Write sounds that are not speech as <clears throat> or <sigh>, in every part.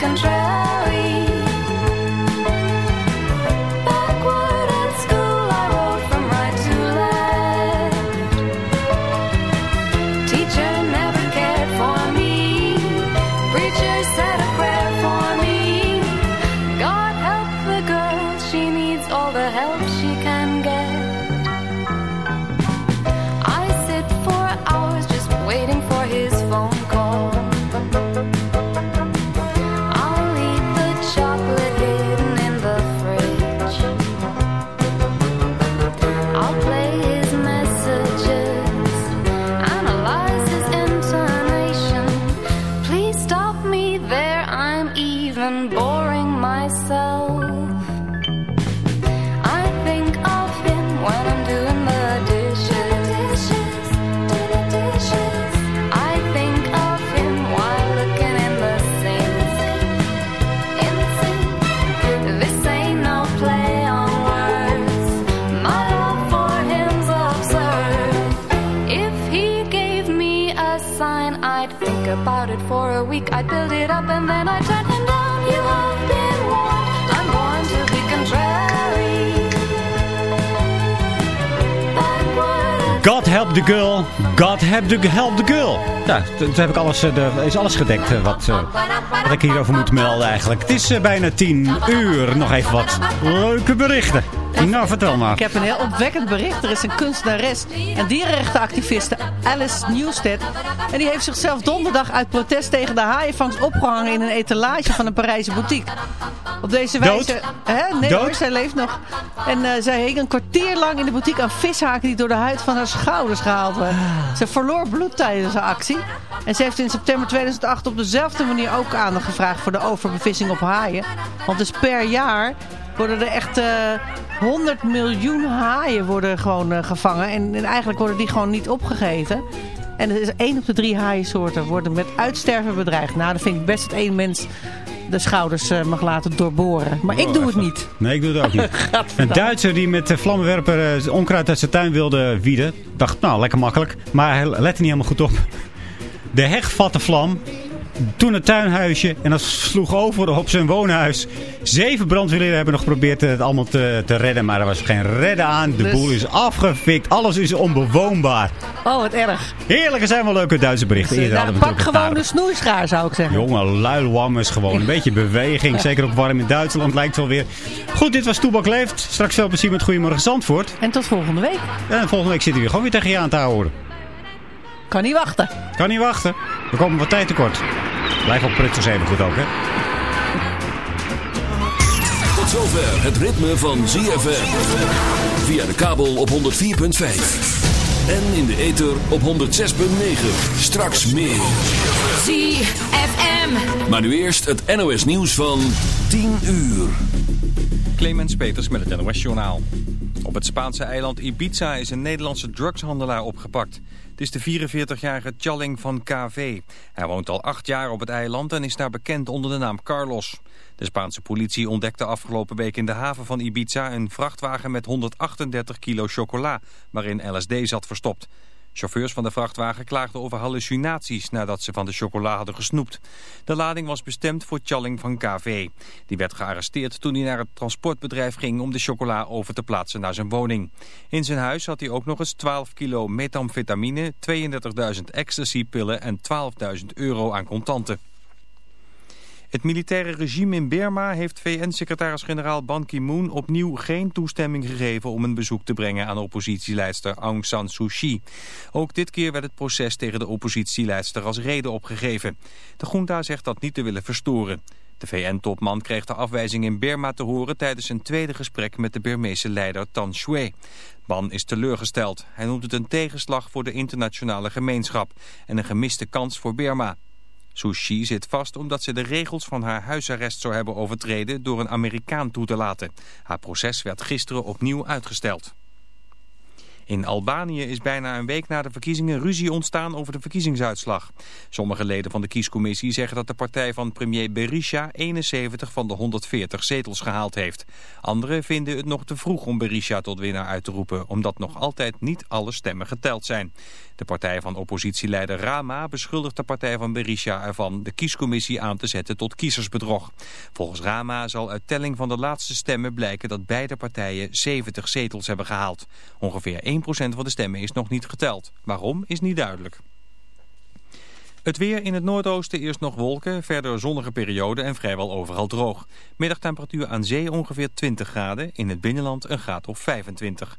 control. Help the girl. God help the, help the girl. Ja, toen heb ik alles, eh, de, is alles gedekt eh, wat, eh, wat ik hierover moet melden eigenlijk. Het is bijna tien uur. Nog even wat leuke berichten. Nou, vertel maar. Ik heb een heel opwekkend bericht. Er is een kunstenares en dierenrechtenactiviste Alice Newstead. En die heeft zichzelf donderdag uit protest tegen de haaienvangst opgehangen in een etalage van een Parijse boutique. Op deze wijze... Dood? Hè? Nee Dood? hoor, zij leeft nog. En eh, zij hing een kwartier lang in de boutique aan vishaken die door de huid van haar schouders gehaald werden. Ze verloor bloed tijdens de actie. En ze heeft in september 2008 op dezelfde manier ook aandacht gevraagd voor de overbevissing op haaien. Want dus per jaar worden er echt eh 100 miljoen haaien worden gewoon eh, gevangen. En, en eigenlijk worden die gewoon niet opgegeten. En er is één op de drie haaiensoorten worden met uitsterven bedreigd. Nou, dan vind ik best dat één mens de schouders eh, mag laten doorboren. Maar ik doe het niet. Nee, ik doe het ook niet. <laughs> Een Duitser die met de vlammenwerper eh, onkruid uit zijn tuin wilde wieden. Dacht, nou, lekker makkelijk. Maar hij lette niet helemaal goed op. De heg vatte vlam. Toen het tuinhuisje. En dat sloeg over op zijn woonhuis. Zeven brandweerlieden hebben nog geprobeerd het allemaal te, te redden. Maar er was geen redden aan. De Dus- boel is afgefikt. Alles is onbewoonbaar. Oh, wat erg. Heerlijk, er zijn wel leuke Duitse berichten. Nou, pak gewoon de het snoeischaar, zou ik zeggen. Jongen, luilwammers gewoon. Een beetje beweging. Zeker ook warm in Duitsland lijkt wel weer. Goed, dit was Toebak Leeft. Straks veel plezier met Goedemorgen Zandvoort. En tot volgende week. En volgende week zitten we gewoon weer tegen je aan te houden. Kan niet wachten. Kan niet wachten. We komen wat tijd tekort. Blijf op prutsers even goed ook, hè. Tot zover het ritme van ZFM. Via de kabel op 104.5. En in de ether op 106.9. Straks meer. ZFM. Maar nu eerst het NOS nieuws van 10 uur. Clemens Peters met het NOS Journaal. Op het Spaanse eiland Ibiza is een Nederlandse drugshandelaar opgepakt. Het is de 44-jarige Challing van KV. Hij woont al acht jaar op het eiland en is daar bekend onder de naam Carlos. De Spaanse politie ontdekte afgelopen week in de haven van Ibiza... een vrachtwagen met 138 kilo chocola, waarin LSD zat verstopt. Chauffeurs van de vrachtwagen klaagden over hallucinaties nadat ze van de chocola hadden gesnoept. De lading was bestemd voor Challing van KV. Die werd gearresteerd toen hij naar het transportbedrijf ging om de chocola over te plaatsen naar zijn woning. In zijn huis had hij ook nog eens 12 kilo methamfetamine, 32.000 ecstasy-pillen en 12.000 euro aan contanten. Het militaire regime in Burma heeft VN-secretaris-generaal Ban Ki-moon opnieuw geen toestemming gegeven om een bezoek te brengen aan oppositieleidster Aung San Suu Kyi. Ook dit keer werd het proces tegen de oppositieleidster als reden opgegeven. De junta zegt dat niet te willen verstoren. De VN-topman kreeg de afwijzing in Burma te horen tijdens een tweede gesprek met de Burmeese leider Tan Shwe. Ban is teleurgesteld. Hij noemt het een tegenslag voor de internationale gemeenschap en een gemiste kans voor Burma. Suu Kyi zit vast omdat ze de regels van haar huisarrest zou hebben overtreden door een Amerikaan toe te laten. Haar proces werd gisteren opnieuw uitgesteld. In Albanië is bijna een week na de verkiezingen ruzie ontstaan over de verkiezingsuitslag. Sommige leden van de kiescommissie zeggen dat de partij van premier Berisha 71 van de 140 zetels gehaald heeft. Anderen vinden het nog te vroeg om Berisha tot winnaar uit te roepen, omdat nog altijd niet alle stemmen geteld zijn. De partij van oppositieleider Rama beschuldigt de partij van Berisha ervan de kiescommissie aan te zetten tot kiezersbedrog. Volgens Rama zal uit telling van de laatste stemmen blijken dat beide partijen 70 zetels hebben gehaald. Ongeveer 1% van de stemmen is nog niet geteld. Waarom is niet duidelijk. Het weer in het noordoosten eerst nog wolken, verder zonnige periode en vrijwel overal droog. Middagtemperatuur aan zee ongeveer 20 graden, in het binnenland een graad of 25.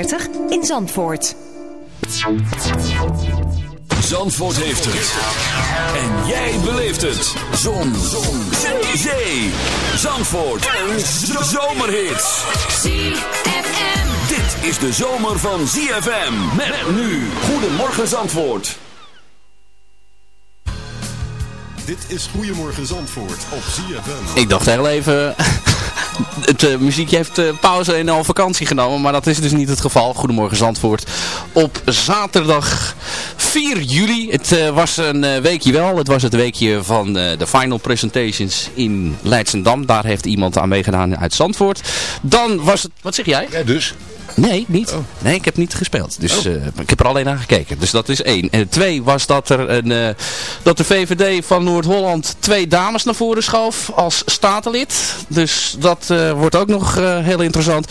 in Zandvoort. Zandvoort heeft het. En jij beleeft het. Zon. Zon. Zee. Zee. Zandvoort. Een zomerhit. ZFM. Dit is de zomer van ZFM. Met nu. Goedemorgen Zandvoort. Dit is Goedemorgen Zandvoort op ZFM. Ik dacht heel even, het eh, muziekje heeft eh, pauze en al vakantie genomen, maar dat is dus niet het geval. Goedemorgen Zandvoort op zaterdag 4 juli. Het eh, was een weekje wel, het was het weekje van de final presentations in Leidsendam. Daar heeft iemand aan meegedaan uit Zandvoort. Dan was het, wat zeg jij? Ja, dus? Nee, niet. Nee, ik heb niet gespeeld. Dus eh, ik heb er alleen naar gekeken. Dus dat is één. En twee was dat er een, eh, dat de VVD van Noord-Holland twee dames naar voren schoof als statenlid. Dus dat eh, wordt ook nog heel interessant.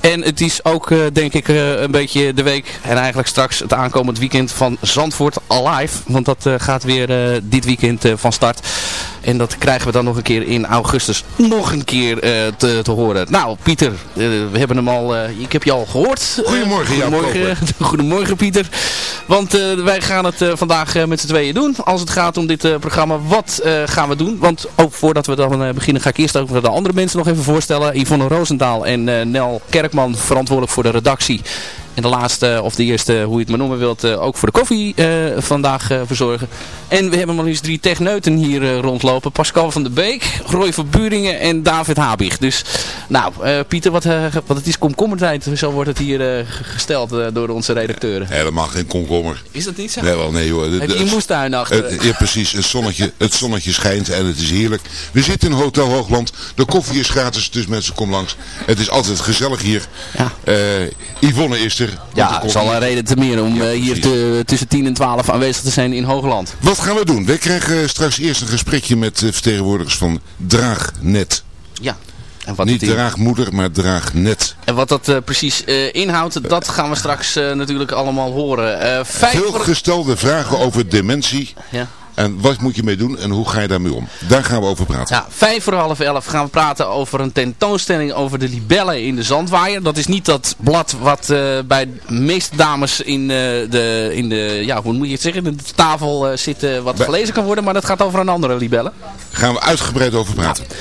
En het is ook, denk ik, een beetje de week en eigenlijk straks het aankomend weekend van Zandvoort Alive. Want dat gaat weer dit weekend van start. En dat krijgen we dan nog een keer in augustus nog een keer te, te horen. Nou, Pieter, we hebben hem al, ik heb je al gehoord. Goedemorgen, Jaap goedemorgen, <laughs> goedemorgen Pieter. Want uh, wij gaan het uh, vandaag uh, met z'n tweeën doen. Als het gaat om dit programma, wat gaan we doen? Want ook voordat we dan beginnen ga ik eerst ook de andere mensen nog even voorstellen. Yvonne Roosendaal en Nel Kerkman, verantwoordelijk voor de redactie. En de laatste, of de eerste, hoe je het maar noemen wilt, ook voor de koffie vandaag verzorgen. En we hebben maar eens drie techneuten hier rondlopen. Pascal van der Beek, Roy van Buringen en David Habig. Dus, nou, Pieter, wat, wat het is komkommertijd. Zo wordt het hier gesteld door onze redacteuren. Helemaal geen komkommer. Is dat niet zo? Nee, wel, nee hoor. Heb je een moestuin achter? Ja, precies. Het zonnetje, het zonnetje schijnt en het is heerlijk. We zitten in Hotel Hoogland. De koffie is gratis, dus mensen kom langs. Het is altijd gezellig hier. Ja. Uh, Yvonne is er. Ja, dat is al een reden te meer om ja, hier te, tussen 10 en 12 aanwezig te zijn in Hoogland. Wat gaan we doen? We krijgen straks eerst een gesprekje met vertegenwoordigers van Draagnet. Ja. En wat Niet draagmoeder, maar draagnet. En wat dat uh, precies uh, inhoudt, dat gaan we straks uh, natuurlijk allemaal horen. Veel gestelde vragen over dementie. Ja. En wat moet je mee doen en hoe ga je daarmee om? Daar gaan we over praten. Ja, vijf voor half elf gaan we praten over een tentoonstelling over de libellen in de zandwaaier. Dat is niet dat blad wat uh, bij de meeste dames in, uh, de, in de, ja, hoe moet je het zeggen, de tafel uh, zit wat bij... gelezen kan worden. Maar dat gaat over een andere libelle. Gaan we uitgebreid over praten. Ja.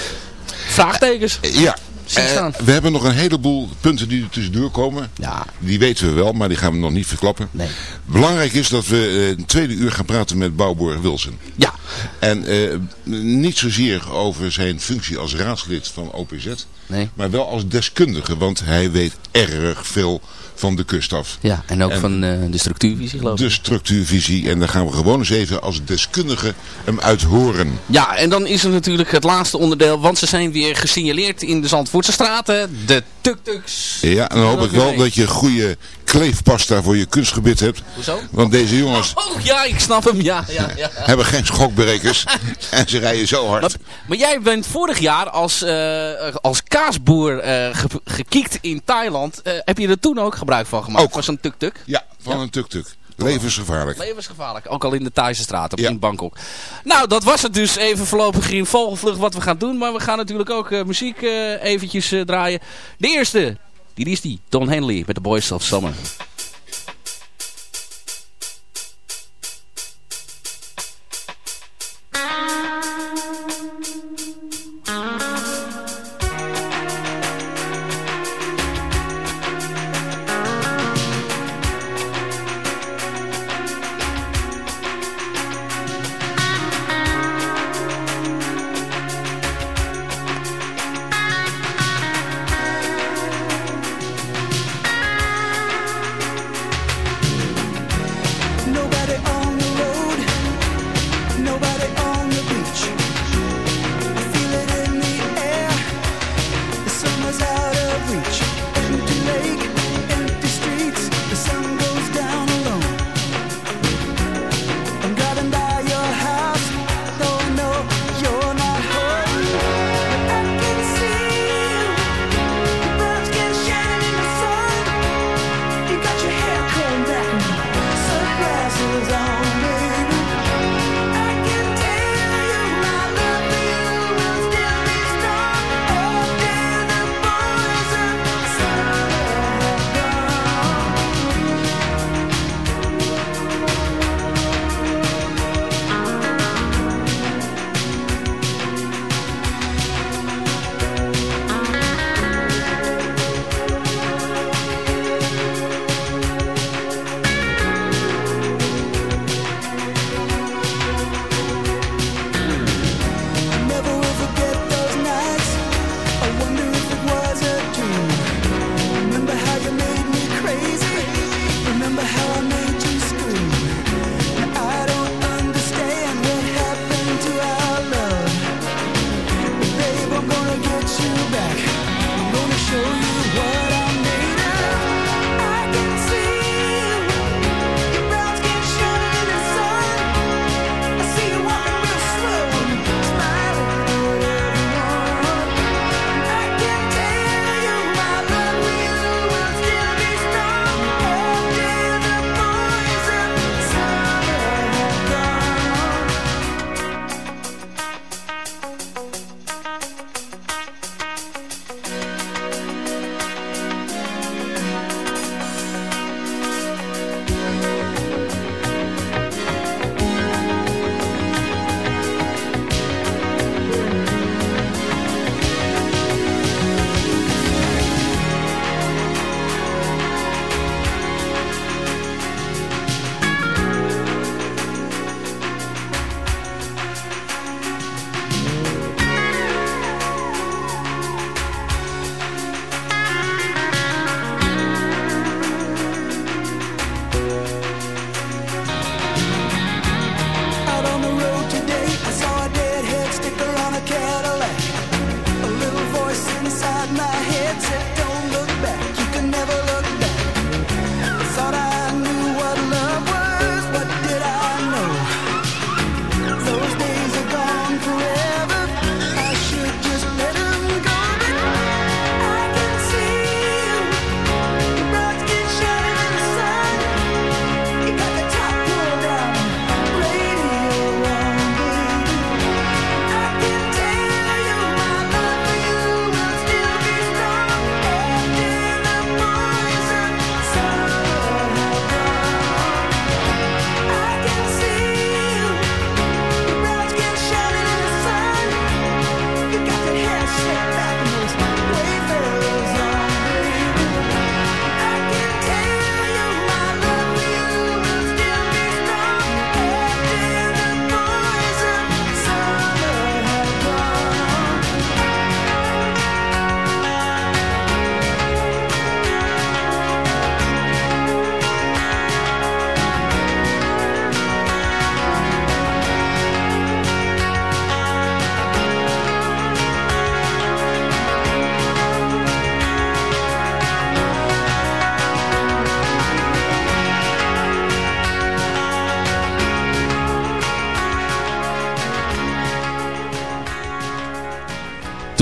Vraagtekens. Ja. Eh, staan. we hebben nog een heleboel punten die er tussendoor komen. Ja. Die weten we wel, maar die gaan we nog niet verklappen. Nee. Belangrijk is dat we eh, een tweede uur gaan praten met Bouwborg Wilson. Ja. En eh, niet zozeer over zijn functie als raadslid van OPZ. Nee. Maar wel als deskundige, want hij weet erg veel van de kust af. Ja, en ook En- van eh, de structuurvisie geloof ik. De structuurvisie. En daar gaan we gewoon eens even als deskundige hem uithoren. Ja, en dan is er natuurlijk het laatste onderdeel, want ze zijn weer gesignaleerd in de Zandvoortse straten. De tuk-tuks. Ja, en dan hoop ik wel dat je goede kleefpasta voor je kunstgebied hebt. Hoezo? Want deze jongens Oh ja, ik snap hem. Ja, ja, ja. <laughs> hebben geen schokbrekers. <laughs> en ze rijden zo hard. Maar, maar jij bent vorig jaar als, eh, als kaasboer ge- gekiekt in Thailand. Eh, heb je er toen ook gebruik van gemaakt? Ook. Van zo'n tuk-tuk? Ja, van een tuk-tuk. Levensgevaarlijk. Levensgevaarlijk. Ook al in de Thaise straat of Ja. in Bangkok. Nou, dat was het dus even voorlopig in vogelvlucht wat we gaan doen. Maar we gaan natuurlijk ook eh, muziek eh, eventjes eh, draaien. De eerste, die is die. Don Henley met The Boys of Summer.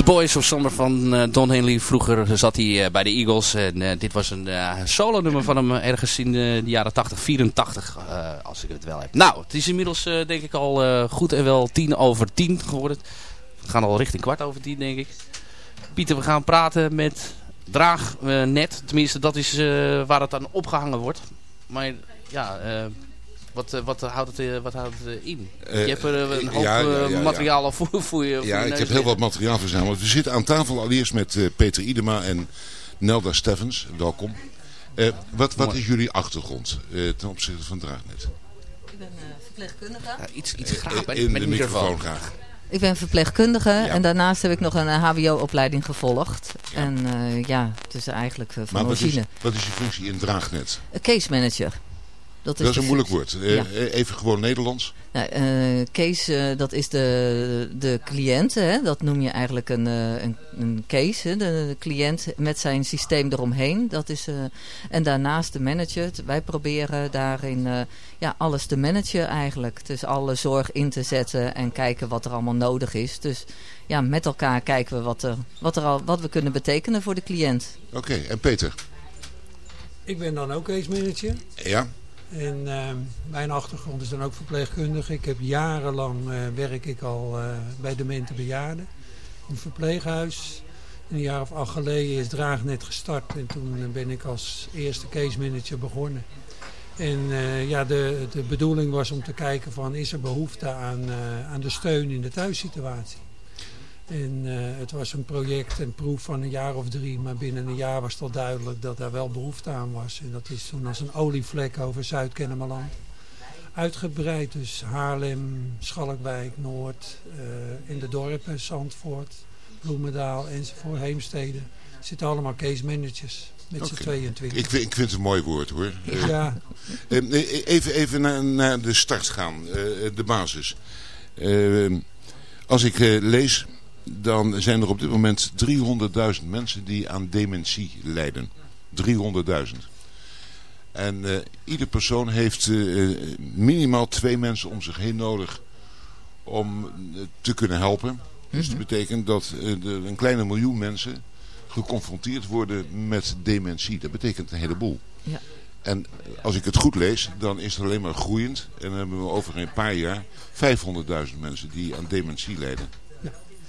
Boys of Summer van eh, Don Henley. Vroeger zat hij eh, bij de Eagles. En eh, dit was een solo nummer van hem ergens in de jaren 80, 84. eh, als ik het wel heb. Nou, het is inmiddels denk ik al goed en wel tien over tien geworden. We gaan al richting kwart over tien denk ik. Pieter, we gaan praten met Draagnet. Tenminste, dat is waar het aan opgehangen wordt. Maar ja... wat, eh, wat, houdt het, eh, wat houdt het eh, in? Je hebt er een hoop ja, ja, ja, ja. materiaal al voor, voor je voor Ja, je ik heb heel wat materiaal verzameld. We zitten aan tafel allereerst met eh, Peter Idema en Nelda Steffens. Welkom. Eh, wat wat is jullie achtergrond eh, ten opzichte van Draagnet? Ik ben eh, verpleegkundige. Ja, iets iets graag in met de microfoon. graag. Ik ben verpleegkundige en daarnaast heb ik nog een hbo-opleiding gevolgd. En eh, ja, het is eigenlijk van Maar wat is, wat is je functie in Draagnet? Een case manager. Dat Dat is een moeilijk woord. Eh, Ja. eh, Even gewoon Nederlands. Nou, eh, case, eh, dat is de, de cliënt. Hè? Dat noem je eigenlijk een, eh, een, een case. Hè? De, de cliënt met zijn systeem eromheen. Dat is, eh, en daarnaast de manager. Wij proberen daarin eh, ja, alles te managen eigenlijk. Dus alle zorg in te zetten en kijken wat er allemaal nodig is. Dus ja, met elkaar kijken we wat, er, wat, er al, wat we kunnen betekenen voor de cliënt. Oké, en Peter? Ik ben dan ook case manager. Ja? En ehm, mijn achtergrond is dan ook verpleegkundige. Ik heb jarenlang eh, werk ik al eh, bij demente bejaarden. In een verpleeghuis. Een jaar of acht geleden is Draagnet gestart. En toen ben ik als eerste case manager begonnen. En eh, ja, de, de bedoeling was om te kijken van is er behoefte aan, aan de steun in de thuissituatie. En eh, het was een project, een proef van een jaar of drie. Maar binnen een jaar was het al duidelijk dat daar wel behoefte aan was. En dat is toen als een olievlek over Zuid-Kennemerland uitgebreid. Dus Haarlem, Schalkwijk, Noord, eh, in de dorpen, Zandvoort, Bloemendaal enzovoort, Heemstede. Zitten allemaal case managers met z'n Oké. 22. Ik vind, ik vind het een mooi woord hoor. Ja. eh, eh, even even naar, naar de start gaan, de basis. Als ik lees, dan zijn er op dit moment 300.000 mensen die aan dementie lijden. 300.000. En eh, ieder persoon heeft eh, minimaal twee mensen om zich heen nodig om eh, te kunnen helpen. Dus dat betekent dat er een kleine miljoen mensen geconfronteerd worden met dementie. Dat betekent een heleboel. Ja. En als ik het goed lees, dan is het alleen maar groeiend. En dan hebben we over een paar jaar 500.000 mensen die aan dementie lijden.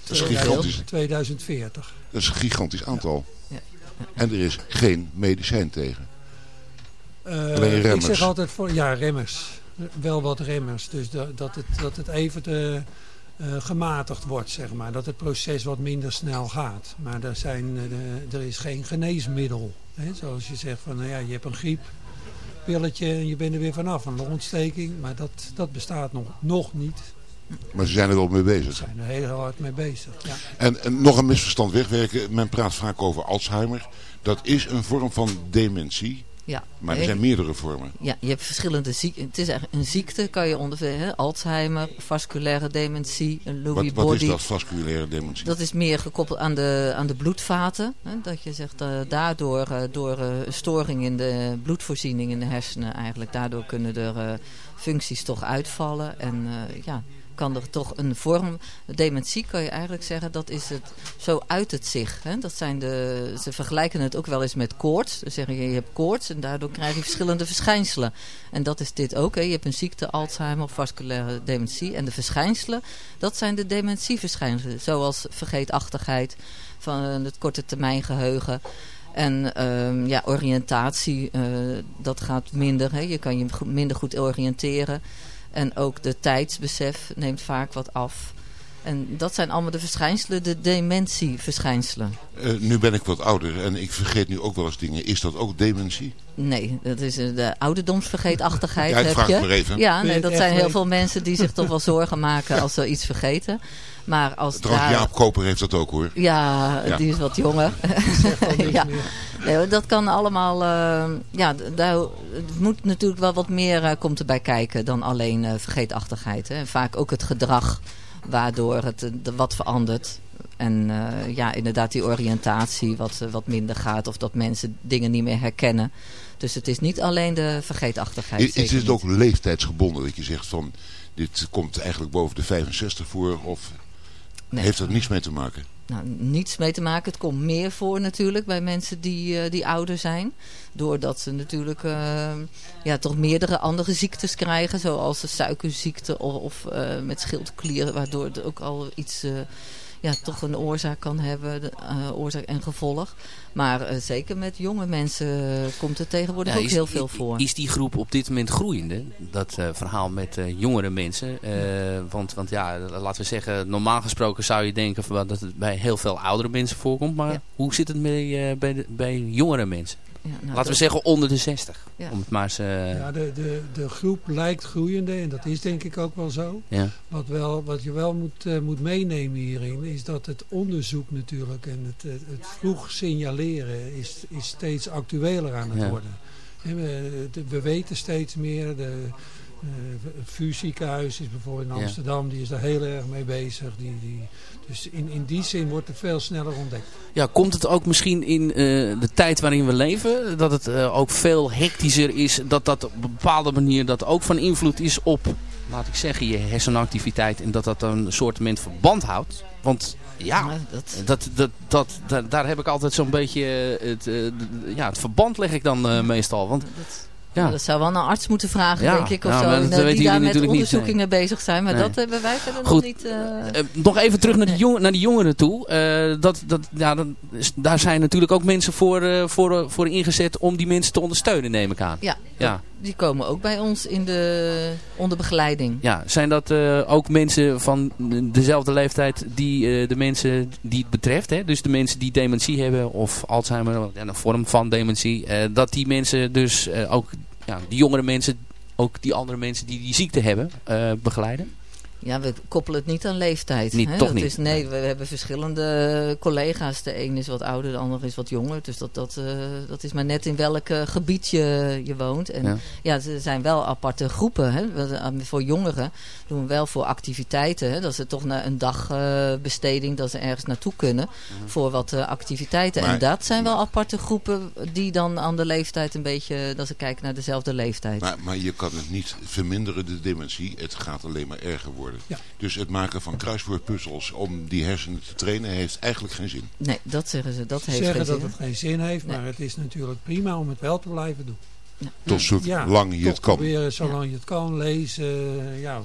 Dat is gigantisch. 2040. Dat is een gigantisch aantal. Ja. En er is geen medicijn tegen. Alleen ik zeg altijd voor ja, remmers. Wel wat remmers. Dus dat, dat, het, dat het even te, eh, gematigd wordt, zeg maar. Dat het proces wat minder snel gaat. Maar er, zijn, eh, er is geen geneesmiddel. Hè? Zoals je zegt van, nou ja, je hebt een griep. Pilletje en je bent er weer vanaf. Een longontsteking. Maar dat, dat bestaat nog, nog niet. Maar ze zijn er wel mee bezig. We zijn er heel hard mee bezig. Ja. En, en nog een misverstand wegwerken. Men praat vaak over Alzheimer. Dat is een vorm van dementie. Ja. Maar er Nee. zijn meerdere vormen. Ja, je hebt verschillende ziekten. Het is eigenlijk een ziekte, kan je ongeveer, Alzheimer, vasculaire dementie, een Lewy Wat, wat body. is dat, vasculaire dementie? Dat is meer gekoppeld aan de, aan de bloedvaten. Hè? Dat je zegt, eh, daardoor, eh, door eh, een storing in de bloedvoorziening in de hersenen eigenlijk, daardoor kunnen er eh, functies toch uitvallen. En eh, ja, kan er toch een vorm, dementie kan je eigenlijk zeggen, dat is het, zo uit het zich. Hè? Dat zijn de, ze vergelijken het ook wel eens met koorts. Ze zeggen, je hebt koorts en daardoor krijg je verschillende verschijnselen. En dat is dit ook. Hè? Je hebt een ziekte, Alzheimer of vasculaire dementie. En de verschijnselen, dat zijn de dementieverschijnselen. Zoals vergeetachtigheid, van het korte termijn geheugen. En ehm, ja, oriëntatie, eh, dat gaat minder. Hè? Je kan je minder goed oriënteren. En ook de tijdsbesef neemt vaak wat af. En dat zijn allemaal de verschijnselen, de dementieverschijnselen. Eh, nu ben ik wat ouder en ik vergeet nu ook wel eens dingen. Is dat ook dementie? Nee, dat is eh, de ouderdomsvergeetachtigheid. Ja, ik heb vraag je. het maar even. Ja, je nee, dat zijn heel veel mensen die zich toch wel zorgen maken als ze iets vergeten. <laughs> Maar als Trouwens, daar... Jaap Koper heeft dat ook hoor. Ja, Ja. die is wat jonger. <laughs> <laughs> ja. Nee, dat kan allemaal. eh, ja, daar, het moet natuurlijk wel wat meer eh, komt erbij kijken dan alleen eh, vergeetachtigheid. Hè. Vaak ook het gedrag waardoor het wat verandert. En eh, ja, inderdaad die oriëntatie wat, wat minder gaat of dat mensen dingen niet meer herkennen. Dus het is niet alleen de vergeetachtigheid. Is, is het niet. ook leeftijdsgebonden dat je zegt van dit komt eigenlijk boven de 65 voor of Nee. Heeft dat niets mee te maken? Nou, niets mee te maken. Het komt meer voor natuurlijk bij mensen die, eh, die ouder zijn. Doordat ze natuurlijk eh, ja, toch meerdere andere ziektes krijgen. Zoals de suikerziekte of, of eh, met schildklieren. Waardoor het ook al iets... ja, toch een oorzaak kan hebben, de, eh, oorzaak en gevolg. Maar eh, zeker met jonge mensen eh, komt het tegenwoordig Ja, ook is- heel veel voor. Is die groep op dit moment groeiende? Dat verhaal met jongere mensen. Want, want ja, laten we zeggen, normaal gesproken zou je denken van, dat het bij heel veel oudere mensen voorkomt. Maar hoe zit het mee, bij, de, bij jongere mensen? Nou, Laten we zeggen onder de 60. Ja. Om het maar eens, eh, Ja, de, de, de groep lijkt groeiende en dat is denk ik ook wel zo. Ja. Wat, wel, wat je wel moet, eh, moet meenemen hierin is dat het onderzoek natuurlijk en het, het, het vroeg signaleren is, is steeds actueler aan het Ja. worden. En we, de- we weten steeds meer, de, het VU ziekenhuis is bijvoorbeeld in Ja. Amsterdam, die is daar heel erg mee bezig. Die, die, dus in, in die zin wordt het veel sneller ontdekt. Ja, komt het ook misschien in eh, de tijd waarin we leven, dat het eh, ook veel hectischer is, dat dat op een bepaalde manier dat ook van invloed is op, laat ik zeggen, je hersenactiviteit en dat dat een soort verband houdt? Want ja, dat... Dat, dat, dat, daar, heb ik altijd zo'n beetje eh, het, eh, ja, het verband leg ik dan eh, meestal. Want, ja. Dat zou wel een arts moeten vragen, Ja, denk ik. Of nou, zo, dat en, eh, die daar met natuurlijk niet, nee. onderzoekingen bezig zijn. Maar Nee. dat hebben wij verder nog Goed. niet... eh, Eh, nog even terug naar, de jong, naar die jongeren toe. Dat, dat, ja, dat is- daar zijn natuurlijk ook mensen voor, voor, voor ingezet om die mensen te ondersteunen, neem ik aan. ja, Ja. die komen ook bij ons in de, onder begeleiding. Ja, zijn dat ook mensen van dezelfde leeftijd die de mensen die het betreft, hè? dus de mensen die dementie hebben of Alzheimer, ja, een vorm van dementie, dat die mensen dus ook, ja, die jongere mensen, ook die andere mensen die die ziekte hebben, eh, begeleiden? Ja, we koppelen het niet aan leeftijd. Niet, hè. toch dat niet. Is, nee, we hebben verschillende collega's. De een is wat ouder, de ander is wat jonger. Dus dat, dat, eh, dat is maar net in welk eh, gebied je, je woont. En Ja. ja. er zijn wel aparte groepen. Hè. We- eh, Voor jongeren doen we wel voor activiteiten. Hè. Dat ze toch naar een dagbesteding, dat ze ergens naartoe kunnen. Voor wat activiteiten. Maar- en dat zijn wel aparte groepen die dan aan de leeftijd een beetje... dat ze kijken naar dezelfde leeftijd. Maar, maar je kan het niet verminderen, de dementie. Het gaat alleen maar erger worden. Ja. Dus het maken van kruiswoordpuzzels om die hersenen te trainen heeft eigenlijk geen zin. Nee, dat zeggen ze. Dat Ze heeft zeggen geen dat zin. het geen zin heeft, maar het is natuurlijk prima om het wel te blijven doen. Tot zolang je het kan. proberen zolang je het kan. Lezen, ja,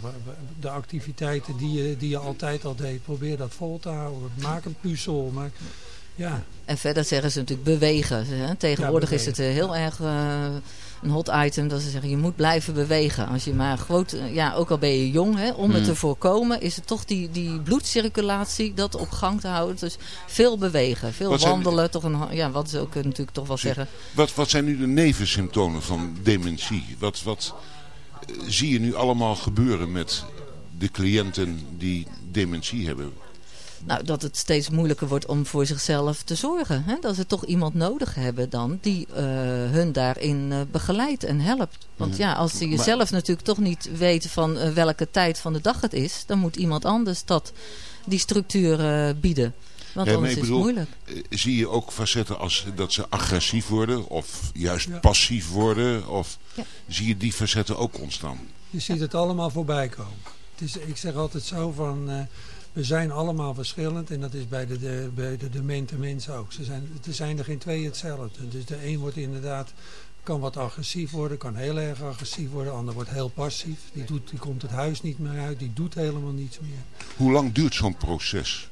de activiteiten die je, die je altijd al deed. Probeer dat vol te houden. Maak een puzzel. Maak, ja, En verder zeggen ze natuurlijk bewegen. Hè? Tegenwoordig Ja, is het eh, heel erg eh, een hot item dat ze zeggen je moet blijven bewegen. Als je maar groot, ja, ook al ben je jong, hè, om het Mm. te voorkomen is het toch die, die bloedcirculatie dat op gang te houden. Dus veel bewegen, veel Wat zijn- wandelen. Toch een, ja, wat ze ook natuurlijk toch wel zeggen. Wat, wat zijn nu de nevensymptomen van dementie? Wat, wat eh, zie je nu allemaal gebeuren met de cliënten die dementie hebben? Nou, dat het steeds moeilijker wordt om voor zichzelf te zorgen. Hè? Dat ze toch iemand nodig hebben dan die eh, hun daarin eh, begeleidt en helpt. Want ja, als je Maar- jezelf natuurlijk toch niet weet van eh, welke tijd van de dag het is... dan moet iemand anders dat, die structuur bieden. Want Ja, anders nee, is ik het bedoel, moeilijk. Zie je ook facetten als dat ze agressief worden of juist Ja. passief worden? Of Ja. zie je die facetten ook ontstaan? je ziet het allemaal voorbij komen. Het is, ik zeg altijd zo van... we zijn allemaal verschillend en dat is bij de, de, bij de demente mensen ook. Ze zijn, er zijn er geen twee hetzelfde. Dus de een wordt inderdaad, kan wat agressief worden, kan heel erg agressief worden. De ander wordt heel passief. Die, doet, die komt het huis niet meer uit, die doet helemaal niets meer. Hoe lang duurt zo'n proces?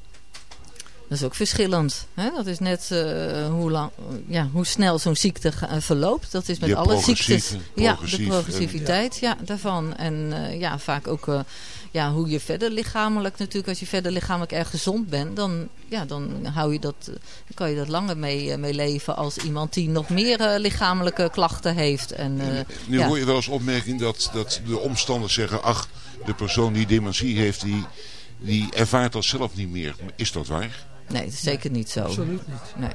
Dat is ook verschillend. Hè? Dat is net eh, hoe, lang, ja, hoe snel zo'n ziekte eh, verloopt. Dat is met alle ziektes. Ja, de en- progressiviteit ja. daarvan. En eh, ja, vaak ook ja, hoe je verder lichamelijk natuurlijk. Als je verder lichamelijk erg gezond bent, dan, ja, dan, hou je dat, kan je dat langer mee, mee leven als iemand die nog meer lichamelijke klachten heeft. En, Nu ja. hoor je wel eens opmerking dat, dat de omstanders zeggen... ach, de persoon die dementie heeft, die, die ervaart dat zelf niet meer. Is dat waar? Nee, dat is zeker niet zo. Absoluut niet. Nee.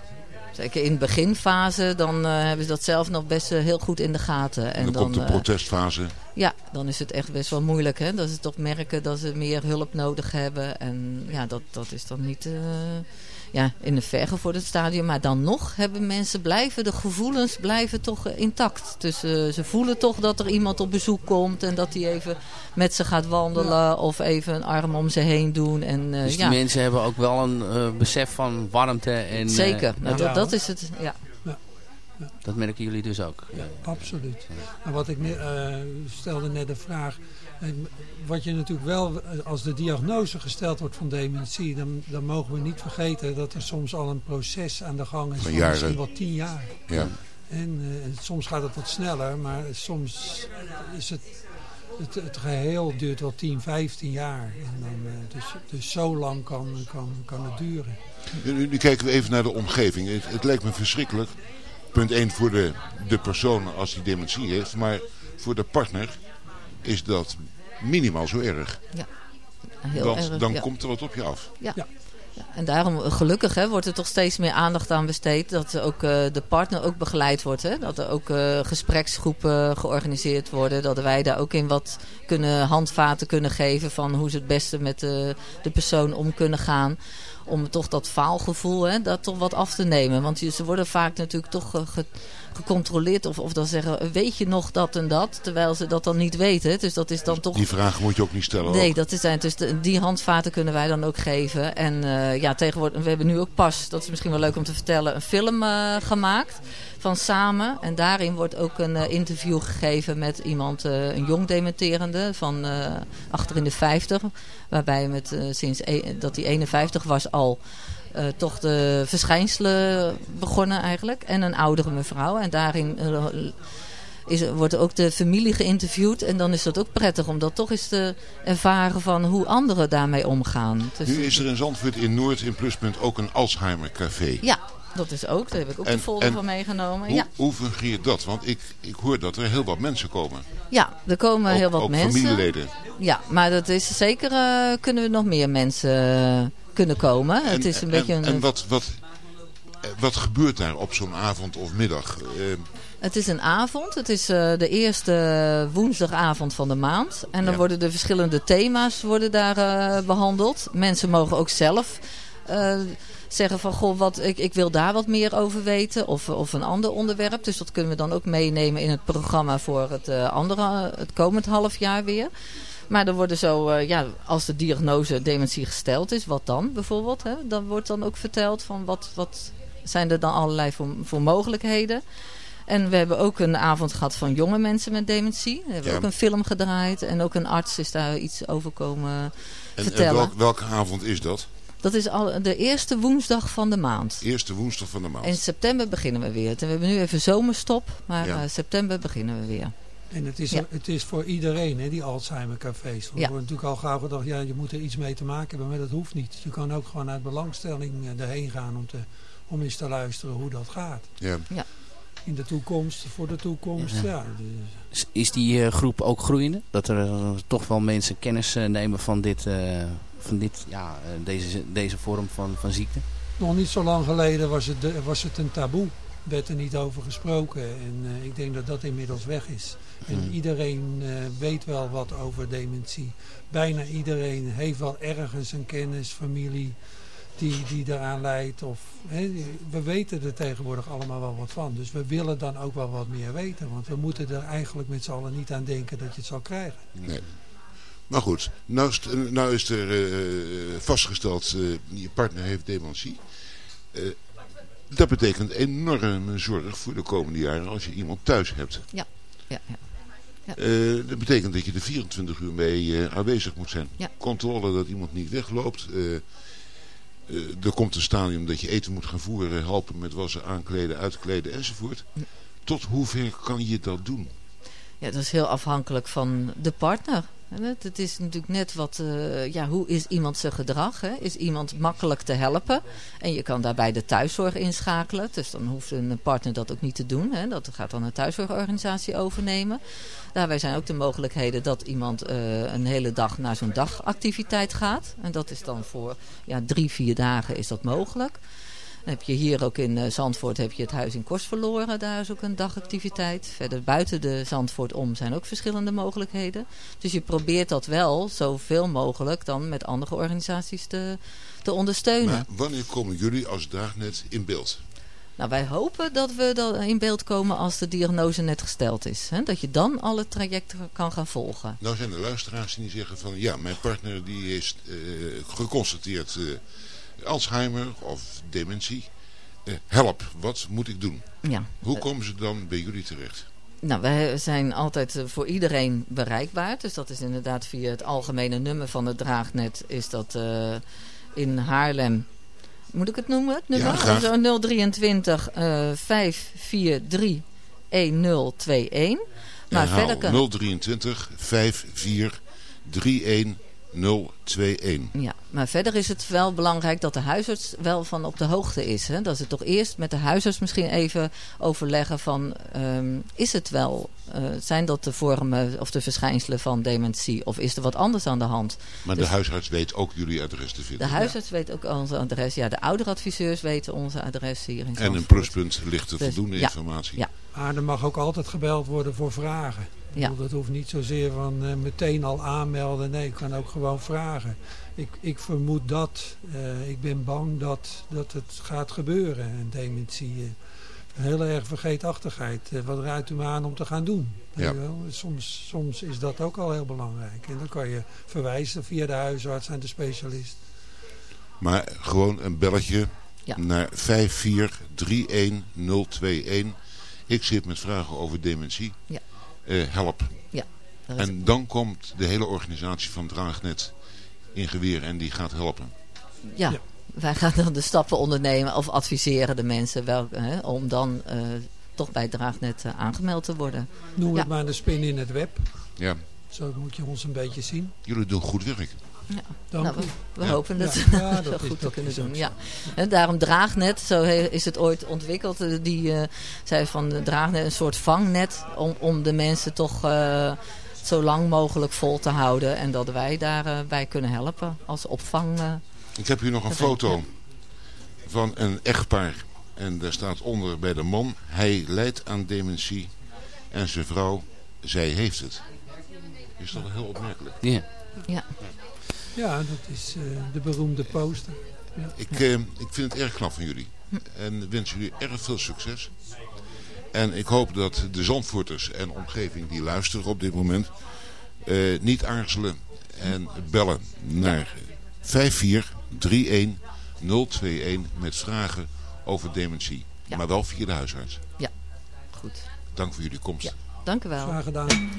Zeker in de beginfase, dan eh, hebben ze dat zelf nog best eh, heel goed in de gaten. En dan, komt de eh, protestfase. Ja, dan is het echt best wel moeilijk. Hè? Dat ze toch merken dat ze meer hulp nodig hebben. En ja, dat, dat is dan niet... ja, in een vergevorderd stadium. Maar dan nog hebben mensen blijven, de gevoelens blijven toch eh, intact. Dus eh, ze voelen toch dat er iemand op bezoek komt en dat hij even met ze gaat wandelen of even een arm om ze heen doen. En, eh, Dus die ja, mensen hebben ook wel een eh, besef van warmte. En, eh, zeker. Nou, ja. dat, dat is het. Ja. Dat merken jullie dus ook. Absoluut. En wat ik eh, stelde net de vraag. Wat je natuurlijk wel, als de diagnose gesteld wordt van dementie, dan, dan mogen we niet vergeten dat er soms al een proces aan de gang is Van jaren. misschien wel tien jaar. Ja. En eh, soms gaat het wat sneller, maar soms is het, het, het geheel duurt wel 10, 15 jaar. En dan, eh, dus, dus zo lang kan, kan, kan het duren. Nu, nu kijken we even naar de omgeving. Het, het lijkt me verschrikkelijk. Punt 1 voor de, de persoon als die dementie heeft. Maar voor de partner is dat minimaal zo erg. Ja, heel Want erg. dan ja. komt er wat op je af. Ja. Ja, En daarom, eh, gelukkig, hè, wordt er toch steeds meer aandacht aan besteed. Dat ook eh, de partner ook begeleid wordt. Hè? Dat er ook eh, gespreksgroepen georganiseerd worden. Dat wij daar ook in wat kunnen, handvaten kunnen geven. Van hoe ze het beste met de, de persoon om kunnen gaan. Om toch dat faalgevoel, hè, dat toch wat af te nemen. Want ze worden vaak natuurlijk toch eh, ge- gecontroleerd. Of, of dan zeggen, weet je nog dat en dat? Terwijl ze dat dan niet weten. Dus dat is dan toch... Die vragen moet je ook niet stellen. Nee, ook. dat is zijn. Dus de- die handvaten kunnen wij dan ook geven. En eh, ja, tegenwoordig, we hebben nu ook pas, dat is misschien wel leuk om te vertellen, een film eh, gemaakt van Samen. En daarin wordt ook een eh, interview gegeven met iemand, eh, een jong dementerende van eh, achter in de 50. Waarbij met, eh, sinds e- dat hij 51 was al eh, toch de verschijnselen begonnen eigenlijk. En een oudere mevrouw. En daarin eh, is, wordt ook de familie geïnterviewd. En dan is dat ook prettig om dat toch eens te ervaren van hoe anderen daarmee omgaan. Dus- Nu is er in Zandvoort in Noord in Pluspunt ook een Alzheimer café. Ja, dat is ook. Daar heb ik ook En- de folder van meegenomen. Hoe, Ja. hoe fungeert dat? Want ik, ik hoor dat er heel wat mensen komen. ja, er komen Ook- heel wat ook mensen. familieleden. Ja, maar dat is zeker eh, kunnen we nog meer mensen kunnen komen. het is een en, beetje een... en wat, wat, eh, wat gebeurt daar op zo'n avond of middag? Eh, Het is een avond. Het is eh, de eerste woensdagavond van de maand. En dan Ja. worden de verschillende thema's worden daar eh, behandeld. Mensen mogen ook zelf eh, zeggen van... Goh, wat, ik, ik wil daar wat meer over weten. Of, of een ander onderwerp. Dus dat kunnen we dan ook meenemen in het programma voor het, eh, andere, het komend half jaar weer. Maar er worden zo, eh, ja, als de diagnose dementie gesteld is, wat dan bijvoorbeeld? Hè? Dan wordt dan ook verteld van wat, wat zijn er dan allerlei voor, voor mogelijkheden. En we hebben ook een avond gehad van jonge mensen met dementie. We hebben Ja. ook een film gedraaid. En ook een arts is daar iets over komen en en vertellen. welk, welke avond is dat? Dat is al de eerste woensdag van de maand. Eerste woensdag van de maand. In september beginnen we weer. We hebben nu even zomerstop. Maar Ja. eh, september beginnen we weer. En het is, Ja. het is voor iedereen, hè, die Alzheimer-cafés. Er Ja. wordt natuurlijk al gauw gedacht, ja, je moet er iets mee te maken hebben, maar dat hoeft niet. Je kan ook gewoon uit belangstelling eh, erheen gaan om, te, om eens te luisteren hoe dat gaat. Ja. Ja. In de toekomst, voor de toekomst, Ja. Is- die eh, groep ook groeiende? Dat er eh, toch wel mensen kennis nemen van, dit, eh, van dit, ja, eh, deze, deze vorm van, van ziekte? Nog niet zo lang geleden was het, de- was het een taboe. werd er niet over gesproken. En eh, ik denk dat dat inmiddels weg is. En Hmm. iedereen eh, weet wel wat over dementie. Bijna iedereen heeft wel ergens een kennis, familie die, die daaraan leidt. Of, hè, we weten er tegenwoordig allemaal wel wat van. Dus we willen dan ook wel wat meer weten. Want we moeten er eigenlijk met z'n allen niet aan denken dat je het zal krijgen. Nee. Maar goed, nou is, nou is er eh, vastgesteld, eh je partner heeft dementie. Eh, dat betekent enorme zorg voor de komende jaren als je iemand thuis hebt. Ja, ja, ja. Ja. Eh, dat betekent dat je er 24 uur mee eh, aanwezig moet zijn. Ja. Controle dat iemand niet wegloopt. Eh, er komt een stadium dat je eten moet gaan voeren, helpen met wassen, aankleden, uitkleden enzovoort. Tot hoever kan je dat doen? Ja, dat is heel afhankelijk van de partner. Het is natuurlijk net wat, ja, hoe is iemand zijn gedrag? Hè? Is iemand makkelijk te helpen? En je kan daarbij de thuiszorg inschakelen. Dus dan hoeft een partner dat ook niet te doen. Hè? Dat gaat dan een thuiszorgorganisatie overnemen. Daarbij zijn ook de mogelijkheden dat iemand eh, een hele dag naar zo'n dagactiviteit gaat. En dat is dan voor ja, drie, vier dagen is dat mogelijk. Heb je hier ook in eh, Zandvoort heb je het huis in Kors verloren. Daar is ook een dagactiviteit. Verder buiten de Zandvoort om zijn ook verschillende mogelijkheden. Dus je probeert dat wel zoveel mogelijk dan met andere organisaties te, te ondersteunen. Wanneer komen jullie als Draagnet in beeld? Nou, wij hopen dat we dan in beeld komen als de diagnose net gesteld is. Hè? Dat je dan alle trajecten kan gaan volgen. Nou zijn er luisteraars die zeggen van... ja, mijn partner die is eh, geconstateerd eh, Alzheimer of dementie. Eh, help, wat moet ik doen? Ja. Hoe komen ze dan bij jullie terecht? Nou, wij zijn altijd voor iedereen bereikbaar. Dus dat is inderdaad via het algemene nummer van het draagnet. Is dat in Haarlem. Moet ik het noemen? Het nummer? Ja, graag. Zo 023 eh 543 1021. Maar verder kan... 023 54 31 021. Ja, maar verder is het wel belangrijk dat de huisarts wel van op de hoogte is. Hè? Dat ze toch eerst met de huisarts misschien even overleggen van... ehm, is het wel, eh, zijn dat de vormen of de verschijnselen van dementie? Of is er wat anders aan de hand? Maar Dus de huisarts weet ook jullie adres te de vinden. huisarts weet ook onze adres. Ja, de ouderadviseurs weten onze adres hier in En een pluspunt ligt er Dus, voldoende ja, informatie. Ja, Maar er mag ook altijd gebeld worden voor vragen. Ja. Dat hoeft niet zozeer van eh, meteen al aanmelden. Nee, ik kan ook gewoon vragen. Ik, ik vermoed dat. eh, ik ben bang dat, dat het gaat gebeuren. En dementie. eh, heel erg vergeetachtigheid. Wat raadt u me aan om te gaan doen? Ja. Soms, soms is dat ook al heel belangrijk. En dan kan je verwijzen via de huisarts en de specialist. Maar gewoon een belletje Ja. naar 5431021. Ik zit met vragen over dementie. Ja. Eh, help. ja. En dan komt de hele organisatie van Draagnet in geweer en die gaat helpen. ja. Ja. wij gaan dan de stappen ondernemen of adviseren de mensen wel, hè, om dan eh, toch bij Draagnet eh, aangemeld te worden. Noem Ja. het maar de spin in het web. Ja, Zo moet je ons een beetje zien. jullie doen goed werk. Dank Nou, u. we, we Ja. hopen dat Ja, we ja, dat <laughs> goed dat kunnen doen. Ja. En daarom draagnet, zo is het ooit ontwikkeld. Eh, Die eh, zei van de draagnet een soort vangnet om, om de mensen toch eh, zo lang mogelijk vol te houden. En dat wij daarbij kunnen helpen als opvang. eh. Ik heb hier nog een foto van een echtpaar. En daar staat onder bij de man, hij lijdt aan dementie. En zijn vrouw, zij heeft het. Is dat heel opmerkelijk. Ja. ja. Ja, dat is eh, de beroemde poster. Ja. Ik, eh, ik vind het erg knap van jullie. En wens jullie erg veel succes. En ik hoop dat de Zandvoorters en omgeving die luisteren op dit moment... eh, niet aarzelen en bellen naar 5431021 met vragen over dementie. Ja. Maar wel via de huisarts. ja, goed. Dank voor jullie komst. Ja. Dank u wel. Graag gedaan.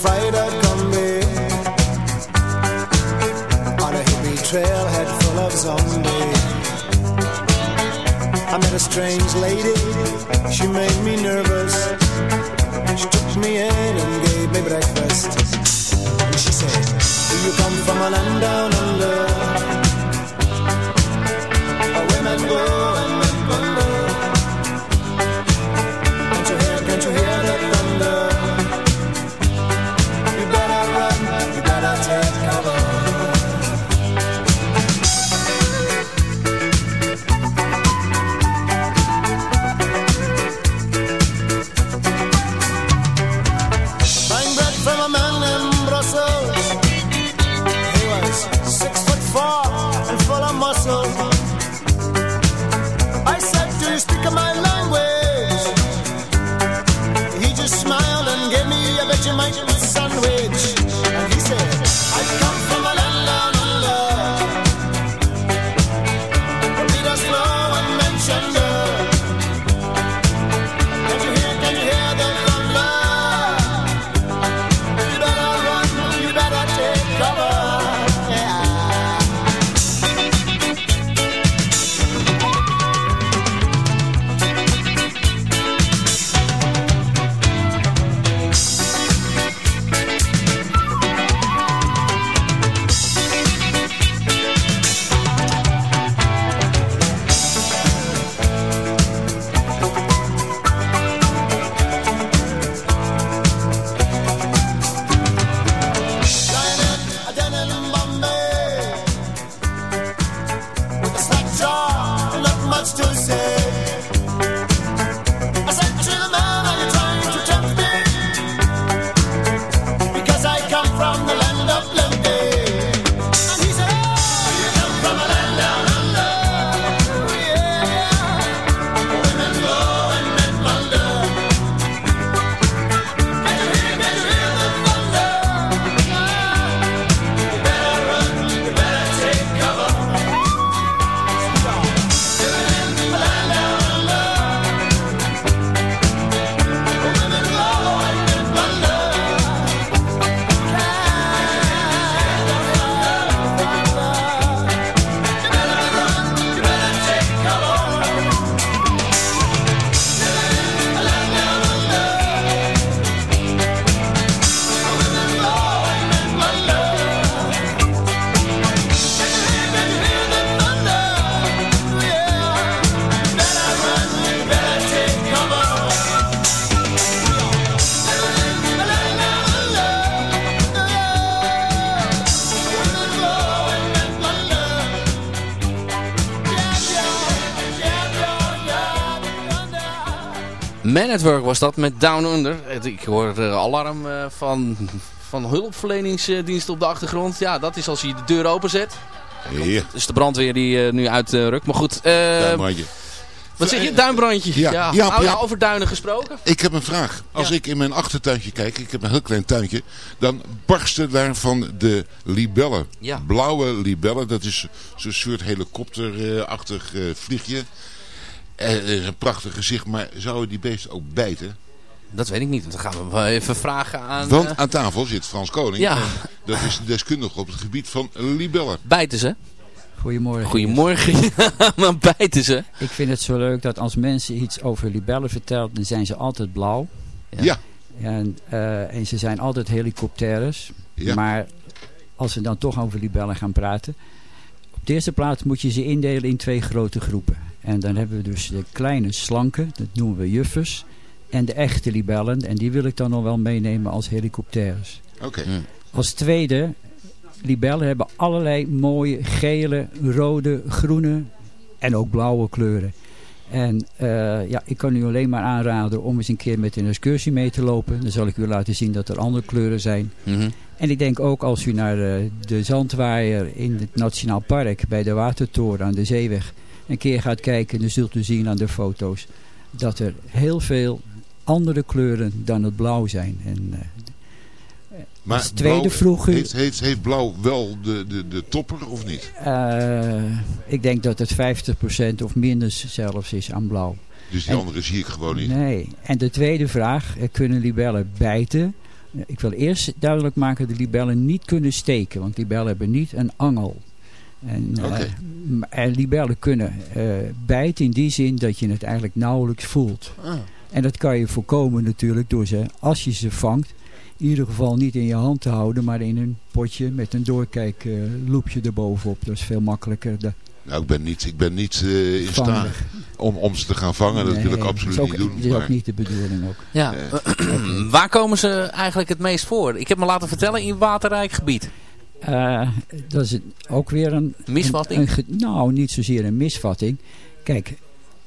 In a freighter combi On a hippie trailhead full of zombies. I met a strange lady, she made me nervous. She took me in and gave me breakfast. And she said, do you come from a land down Work was dat met Down Under. Ik hoor alarm eh, van, van hulpverleningsdiensten op de achtergrond. Ja, dat is als je de deur openzet. Ja. Dus de brandweer die eh, nu uitrukt. Maar goed. eh, Duimbrandje. wat zeg je? Duinbrandje. Ja, ja. Ja, over duinen gesproken. Ik heb een vraag. Als ik in mijn achtertuintje kijk, ik heb een heel klein tuintje, dan barsten daar van de libellen. Ja. Blauwe libellen, dat is zo'n soort helikopterachtig eh vliegje. Eh, Het is een prachtig gezicht, maar zouden die beesten ook bijten? Dat weet ik niet. Dat gaan we wel even vragen aan... Want eh, aan tafel zit Frans Koning. Ja. En Dat is de deskundige op het gebied van libellen. bijten ze? Goedemorgen. Goedemorgen. <laughs> maar bijten ze? Ik vind het zo leuk dat als mensen iets over libellen vertellen, dan zijn ze altijd blauw. Ja. En, eh, en ze zijn altijd helikopters. Ja. Maar als we dan toch over libellen gaan praten. Op de eerste plaats moet je ze indelen in twee grote groepen. En dan hebben we dus de kleine slanke, dat noemen we juffers. En de echte libellen. En die wil ik dan nog wel meenemen als helikopters. Oké. Als tweede, libellen hebben allerlei mooie gele, rode, groene en ook blauwe kleuren. En eh, ja, ik kan u alleen maar aanraden om eens een keer met een excursie mee te lopen. Dan zal ik u laten zien dat er andere kleuren zijn. Mhm. En ik denk ook als u naar eh, de Zandwaaier in het Nationaal Park bij de Watertoren aan de Zeeweg een keer gaat kijken, dan zult u zien aan de foto's dat er heel veel andere kleuren dan het blauw zijn. En, eh, Maar tweede blauw- vroeg u... Heeft, heeft, heeft blauw wel de, de, de topper of niet? Eh, ik denk dat het 50% of minder zelfs is aan blauw. Dus die En- andere zie ik gewoon niet. Nee. En de tweede vraag, eh, kunnen libellen bijten? Ik wil eerst duidelijk maken dat libellen niet kunnen steken, want libellen hebben niet een angel. En, eh, Oké. m- en libellen kunnen eh, bijten in die zin dat je het eigenlijk nauwelijks voelt. Ah. En dat kan je voorkomen natuurlijk door ze, als je ze vangt, in ieder geval niet in je hand te houden, maar in een potje met een doorkijkloepje erbovenop. Dat is veel makkelijker. De, Nou, ik ben niet, ik ben niet eh, in staat om, om ze te gaan vangen. Dat wil ik absoluut ook, niet doen. Dat is maar- ook niet de bedoeling ook. Ja. <clears throat> Waar komen ze eigenlijk het meest voor? Ik heb me laten vertellen in waterrijk gebied. Eh, dat is ook weer een... Misvatting? een- een ge- nou, niet zozeer een misvatting. Kijk,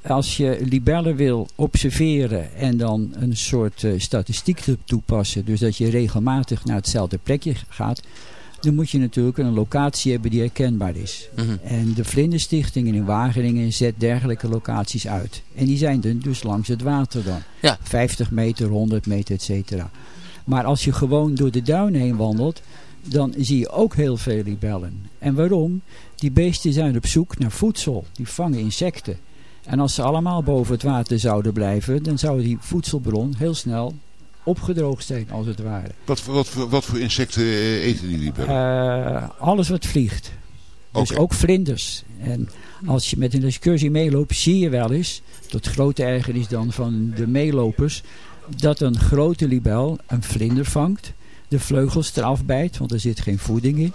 als je libellen wil observeren en dan een soort eh, statistiek toepassen... dus dat je regelmatig naar hetzelfde plekje gaat... dan moet je natuurlijk een locatie hebben die herkenbaar is. Mhm. En de Vlinderstichting in Wageningen zet dergelijke locaties uit. En die zijn dan dus langs het water dan. Ja. 50 meter, 100 meter, et cetera. Maar als je gewoon door de duinen heen wandelt, dan zie je ook heel veel libellen. En waarom? Die beesten zijn op zoek naar voedsel. Die vangen insecten. En als ze allemaal boven het water zouden blijven, dan zou die voedselbron heel snel opgedroogd zijn, als het ware. Wat, voor- wat, wat voor insecten eh, eten die libellen? Eh, alles wat vliegt. Dus ook vlinders. En als je met een excursie meeloopt, zie je wel eens, tot grote ergernis dan van de meelopers, dat een grote libel een vlinder vangt, de vleugels eraf bijt, want er zit geen voeding in.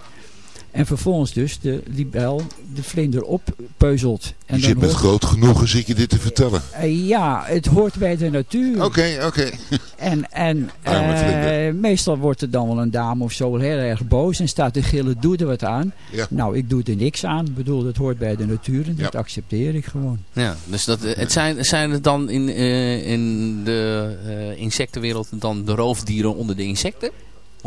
En vervolgens dus de libel de vlinder oppeuzelt. En je zit met hoort- groot genoegen zit je dit te vertellen. Eh, ja, het hoort bij de natuur. Oké, oké. En, en <laughs> eh, meestal wordt er dan wel een dame of zo heel erg boos en staat te gillen, doe er wat aan. Ja. Nou, ik doe er niks aan. Ik bedoel, dat hoort bij de natuur en dat accepteer ik gewoon. Ja, dus dat, eh, het zijn, zijn het dan in, eh, in de eh, insectenwereld dan de roofdieren onder de insecten?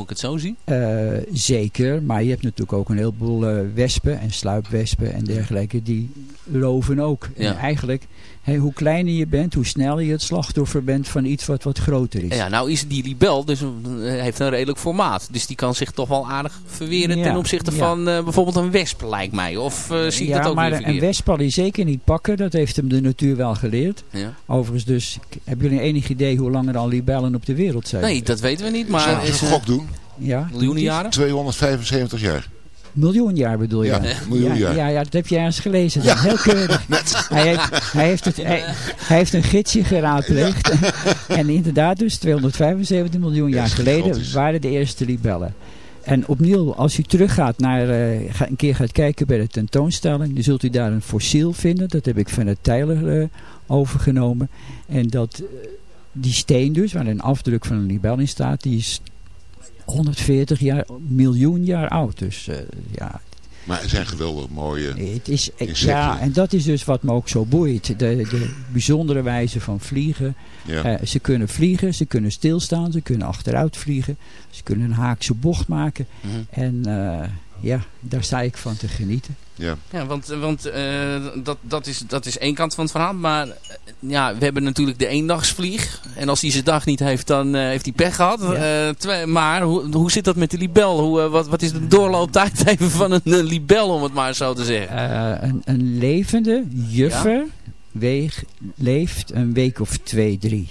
Moet ik het zo zien? Eh, zeker, maar je hebt natuurlijk ook een heleboel eh, wespen en sluipwespen en dergelijke, die roven ook. Ja. En eigenlijk, hè, hoe kleiner je bent, hoe sneller je het slachtoffer bent van iets wat wat groter is. Ja, nou is die libel, dus een, heeft een redelijk formaat. Dus die kan zich toch wel aardig verweren Ja, ten opzichte ja. van eh, bijvoorbeeld een wesp, lijkt mij. Of eh, zie ik ja, dat ook maar een wesp zal hij zeker niet pakken. Dat heeft hem de natuur wel geleerd. Ja. Overigens dus, hebben jullie enig idee hoe lang er al libellen op de wereld zijn? Nee, dat weten we niet. Maar ik is, een eh, gok doen? Ja, miljoenen jaren? 275 jaar. Miljoen jaar bedoel je? Ja, miljoen ja, jaar. Ja, ja, dat heb je ergens gelezen. dan. Heel keurig. <laughs> Hij heeft, hij, heeft het, hij, hij heeft een gidsje geraadpleegd. <laughs> En inderdaad dus 275 miljoen jaar geleden waren de eerste libellen. En opnieuw, als u teruggaat naar, eh, een keer gaat kijken bij de tentoonstelling, dan zult u daar een fossiel vinden. Dat heb ik van het Tijler eh, overgenomen. En dat, eh, die steen dus, waar een afdruk van een libel in staat, die is 140 jaar, miljoen jaar oud. Dus eh, ja, Maar het zijn geweldig mooie Het is, insecten. ja, en dat is dus wat me ook zo boeit. De, de bijzondere wijze van vliegen. Ja. Eh, ze kunnen vliegen, ze kunnen stilstaan, ze kunnen achteruit vliegen. Ze kunnen een haakse bocht maken. Mhm. En eh, ja, daar sta ik van te genieten. Ja. Ja, want, want eh, dat, dat, is, dat is één kant van het verhaal. Maar eh, ja, we hebben natuurlijk de eendagsvlieg. En als hij zijn dag niet heeft, dan eh, heeft hij pech gehad. Eh, twee, maar hoe, hoe zit dat met de libel? Hoe, wat, wat is de doorlooptijd <laughs> even van een, libel, om het maar zo te zeggen? Eh, een, een levende juffer weeg, leeft een week of twee, drie.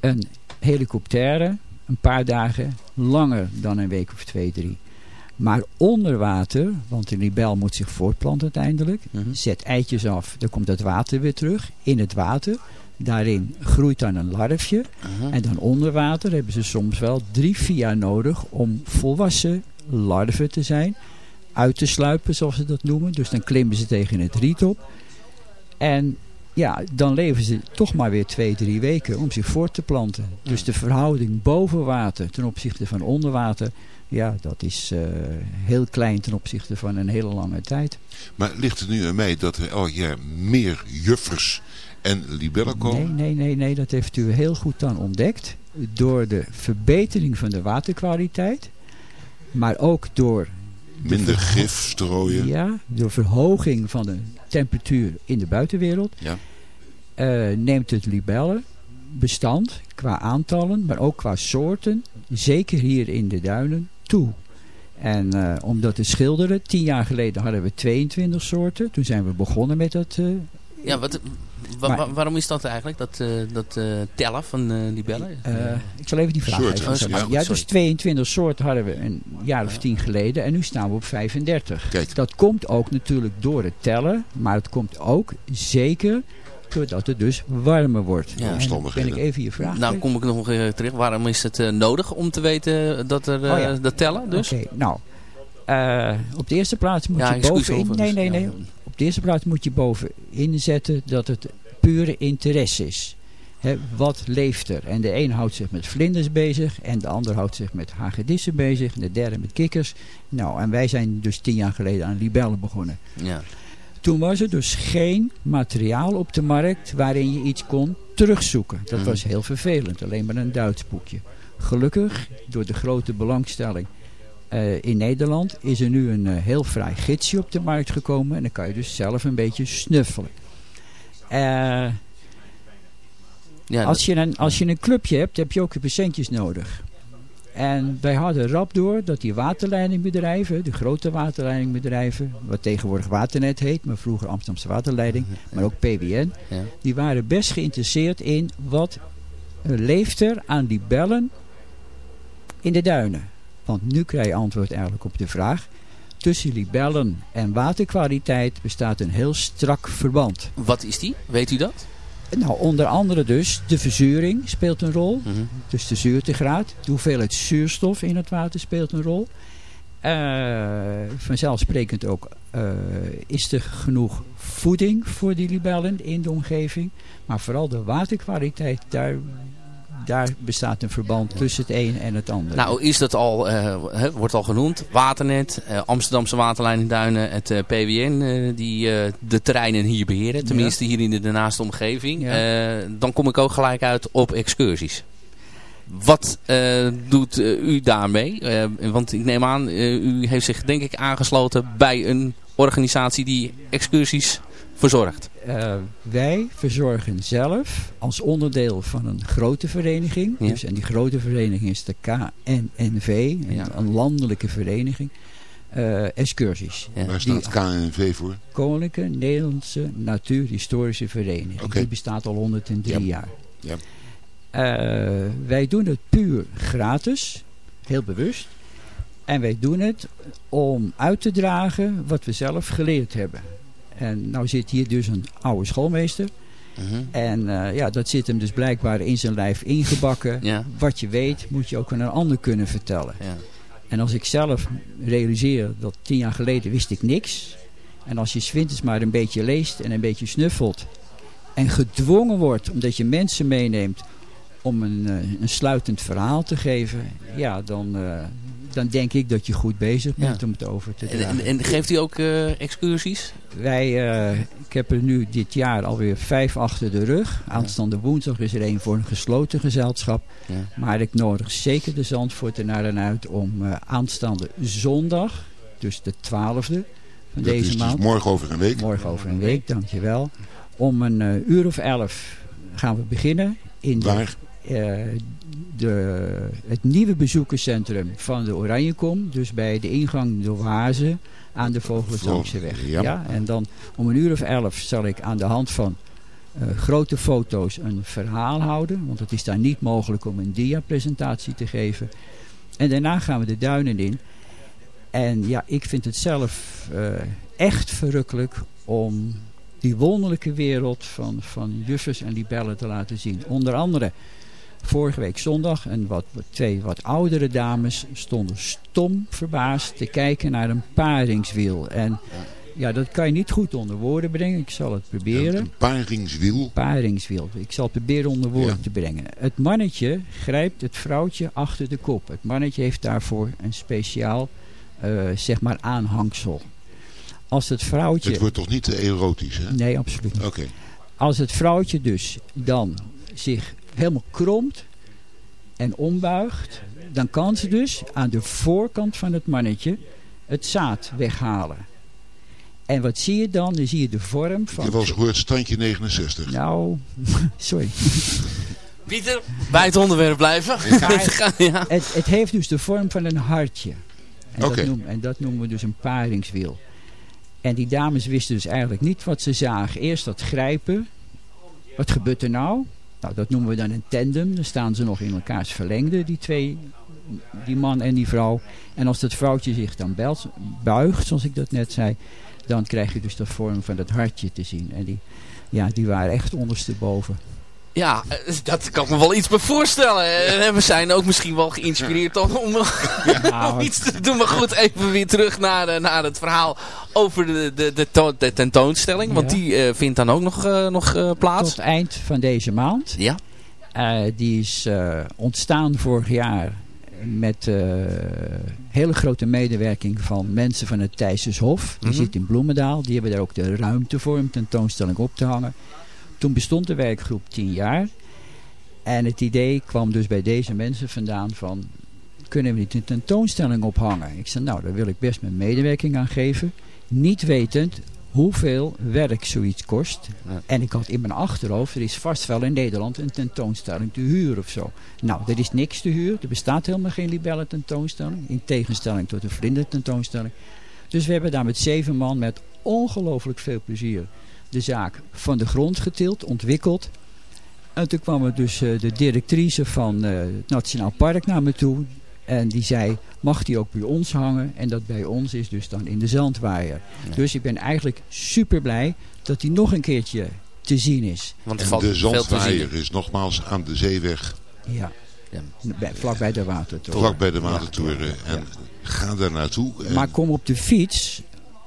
Een helikoptere een paar dagen langer dan een week of twee, drie. Maar onder water, want de libel moet zich voortplanten uiteindelijk, zet eitjes af. Dan komt het water weer terug in het water. Daarin groeit dan een larfje. En dan onder water hebben ze soms wel drie, vier jaar nodig om volwassen larven te zijn. Uit te sluipen, zoals ze dat noemen. Dus dan klimmen ze tegen het riet op. En ja, dan leven ze toch maar weer twee, drie weken om zich voort te planten. Dus de verhouding boven water ten opzichte van onder water... ja, dat is eh, heel klein ten opzichte van een hele lange tijd. Maar ligt het nu aan mij dat er elk jaar meer juffers en libellen Nee, komen? nee, nee, nee, dat heeft u heel goed dan ontdekt. Door de verbetering van de waterkwaliteit. Maar ook door... de Minder gif strooien? Ja, door verhoging van de temperatuur in de buitenwereld. Ja. eh, neemt het libellenbestand qua aantallen, maar ook qua soorten, zeker hier in de duinen, toe. En eh, om dat te schilderen, tien jaar geleden hadden we 22 soorten. Toen zijn we begonnen met dat... eh, Ja, wat, wa- Maar- wa- waarom is dat eigenlijk, dat, eh, dat eh, tellen van eh, libellen? Eh, ik zal even die vraag Soorten. even Oh. Ja, dus 22 soorten hadden we een jaar of tien geleden en nu staan we op 35. Dat komt ook natuurlijk door het tellen, maar het komt ook zeker doordat het dus warmer wordt. Ja. En dan ben ik even je vraag. Nou, kom ik nog eh, terug. Waarom is het eh, nodig om te weten dat er eh, Oh ja. dat tellen? Dus? Oké, nou, eh, op de eerste plaats moet Ja, je bovenin... Nee, nee, nee. Op de eerste plaats moet je bovenin zetten dat het pure interesse is. Wat leeft er? En de een houdt zich met vlinders bezig en de ander houdt zich met hagedissen bezig en de derde met kikkers. Nou, en wij zijn dus tien jaar geleden aan libellen begonnen. Ja. Toen was er dus geen materiaal op de markt waarin je iets kon terugzoeken. Dat Mhm. was heel vervelend, alleen maar een Duits boekje. Gelukkig, door de grote belangstelling eh, in Nederland, is er nu een eh, heel fraai gidsje op de markt gekomen. En dan kan je dus zelf een beetje snuffelen. Eh, Ja, als, je een, als je een clubje hebt, heb je ook je patiëntjes nodig. En wij hadden rap door dat die waterleidingbedrijven, de grote waterleidingbedrijven, wat tegenwoordig Waternet heet, maar vroeger Amsterdamse Waterleiding, maar ook PWN, Ja. die waren best geïnteresseerd in wat eh, leeft er aan die bellen in de duinen. Want nu krijg je antwoord eigenlijk op de vraag. Tussen libellen en waterkwaliteit bestaat een heel strak verband. Wat is die? Weet u dat? Nou, onder andere dus de verzuring speelt een rol. Mhm. Dus de zuurtegraad. De hoeveelheid zuurstof in het water speelt een rol. Eh, vanzelfsprekend ook eh, is er genoeg voeding voor die libellen in de omgeving. Maar vooral de waterkwaliteit, daar, daar bestaat een verband tussen het een en het ander. Nou, is dat al, eh, wordt al genoemd, Waternet, eh, Amsterdamse Waterleidingduinen, het eh, PWN, die de terreinen hier beheren. Tenminste hier in de, de naaste omgeving. Dan kom ik ook gelijk uit op excursies. Wat doet u daarmee? Want ik neem aan, u heeft zich denk ik aangesloten bij een organisatie die excursies verzorgt. Eh, wij verzorgen zelf als onderdeel van een grote vereniging. Ja. Dus, en die grote vereniging is de KNNV, een, een landelijke vereniging. eh, excursies. Waar Die staat KNV voor? Koninklijke Nederlandse Natuurhistorische Vereniging. Die bestaat al 103 Ja. jaar. Ja. Eh, wij doen het puur gratis, heel bewust. En wij doen het om uit te dragen wat we zelf geleerd hebben. En nou zit hier dus een oude schoolmeester. Mhm. En eh, ja, dat zit hem dus blijkbaar in zijn lijf ingebakken. Ja. Wat je weet, moet je ook aan een ander kunnen vertellen. Ja. En als ik zelf realiseer dat tien jaar geleden wist ik niks. En als je 's winters maar een beetje leest en een beetje snuffelt. En gedwongen wordt omdat je mensen meeneemt om een, eh, een sluitend verhaal te geven. Ja, dan, eh, dan denk ik dat je goed bezig Ja. bent om het over te En, dragen. en, en geeft u ook eh, excursies? Wij, eh, ik heb er nu dit jaar alweer vijf achter de rug. Aanstaande woensdag is er één voor een gesloten gezelschap. Ja. Maar ik nodig zeker de Zandvoort naar en uit om eh, aanstaande zondag, dus de 12e van Dat deze is dus maand. morgen over een week. Morgen over een week, dankjewel. Om een uur of elf gaan we beginnen. In de, Waar? De, het nieuwe bezoekerscentrum van de Oranjekom. Dus bij de ingang de Oase aan de Vogelensdanseweg. Ja. Ja. en dan om een uur of elf zal ik aan de hand van eh, grote foto's een verhaal houden. Want het is daar niet mogelijk om een dia-presentatie te geven. En daarna gaan we de duinen in. En ja, ik vind het zelf eh, echt verrukkelijk om die wonderlijke wereld van, van juffers en libellen te laten zien. Onder andere vorige week zondag en wat, twee wat oudere dames stonden stom verbaasd te kijken naar een paringswiel. En ja, dat kan je niet goed onder woorden brengen. Ik zal het proberen. Een paringswiel. Paringswiel. Ik zal het proberen onder woorden Ja. te brengen. Het mannetje grijpt het vrouwtje achter de kop. Het mannetje heeft daarvoor een speciaal, eh, zeg maar, aanhangsel. Als het vrouwtje... Het wordt toch niet te erotisch, hè? Nee, absoluut niet. Oké. Als het vrouwtje dus dan zich helemaal kromt en ombuigt, dan kan ze dus aan de voorkant van het mannetje het zaad weghalen. En wat zie je dan? Dan zie je de vorm van... wel eens gehoord standje 69. Nou, <laughs> sorry. Pieter, bij het onderwerp blijven. <laughs> Ja. het, het heeft dus de vorm van een hartje. En, Oké. dat noemen, en dat noemen we dus een paringswiel. En die dames wisten dus eigenlijk niet wat ze zagen. Eerst dat grijpen. Wat gebeurt er nou? Nou, dat noemen we dan een tandem. Dan staan ze nog in elkaars verlengde, die twee, die man en die vrouw. En als dat vrouwtje zich dan buigt, zoals ik dat net zei, dan krijg je dus de vorm van dat hartje te zien. En die, ja, die waren echt ondersteboven. Ja, eh, dat kan ik me wel iets bij voorstellen. En we zijn ook misschien wel geïnspireerd om, om <laughs> iets te doen. Maar goed, even weer terug naar, eh, naar het verhaal over de, de, de, to- de tentoonstelling. Want die eh, vindt dan ook nog, eh, nog eh, plaats. Tot eind van deze maand. Ja. Eh, die is eh, ontstaan vorig jaar met eh, hele grote medewerking van mensen van het Thijssershof. Die Mhm. zit in Bloemendaal. Die hebben daar ook de ruimte voor om tentoonstelling op te hangen. Toen bestond de werkgroep tien jaar. En het idee kwam dus bij deze mensen vandaan van... kunnen we niet een tentoonstelling ophangen? Ik zei, nou, daar wil ik best mijn medewerking aan geven. Niet wetend hoeveel werk zoiets kost. En ik had in mijn achterhoofd, er is vast wel in Nederland een tentoonstelling te huur of zo. Nou, er is niks te huur. Er bestaat helemaal geen libelle tentoonstelling. In tegenstelling tot de vlinder tentoonstelling. Dus we hebben daar met zeven man met ongelooflijk veel plezier de zaak van de grond getild, ontwikkeld. En toen kwam er dus eh, de directrice van eh, het Nationaal Park naar me toe. En die zei, mag die ook bij ons hangen? En dat bij ons is dus dan in de Zandwaaier. Dus ik ben eigenlijk super blij dat die nog een keertje te zien is. Want En de Zandwaaier is nogmaals aan de zeeweg. Ja, bij, vlak bij de watertoren. Vlak bij de watertoren. En ga daar naartoe. En Maar kom op de fiets,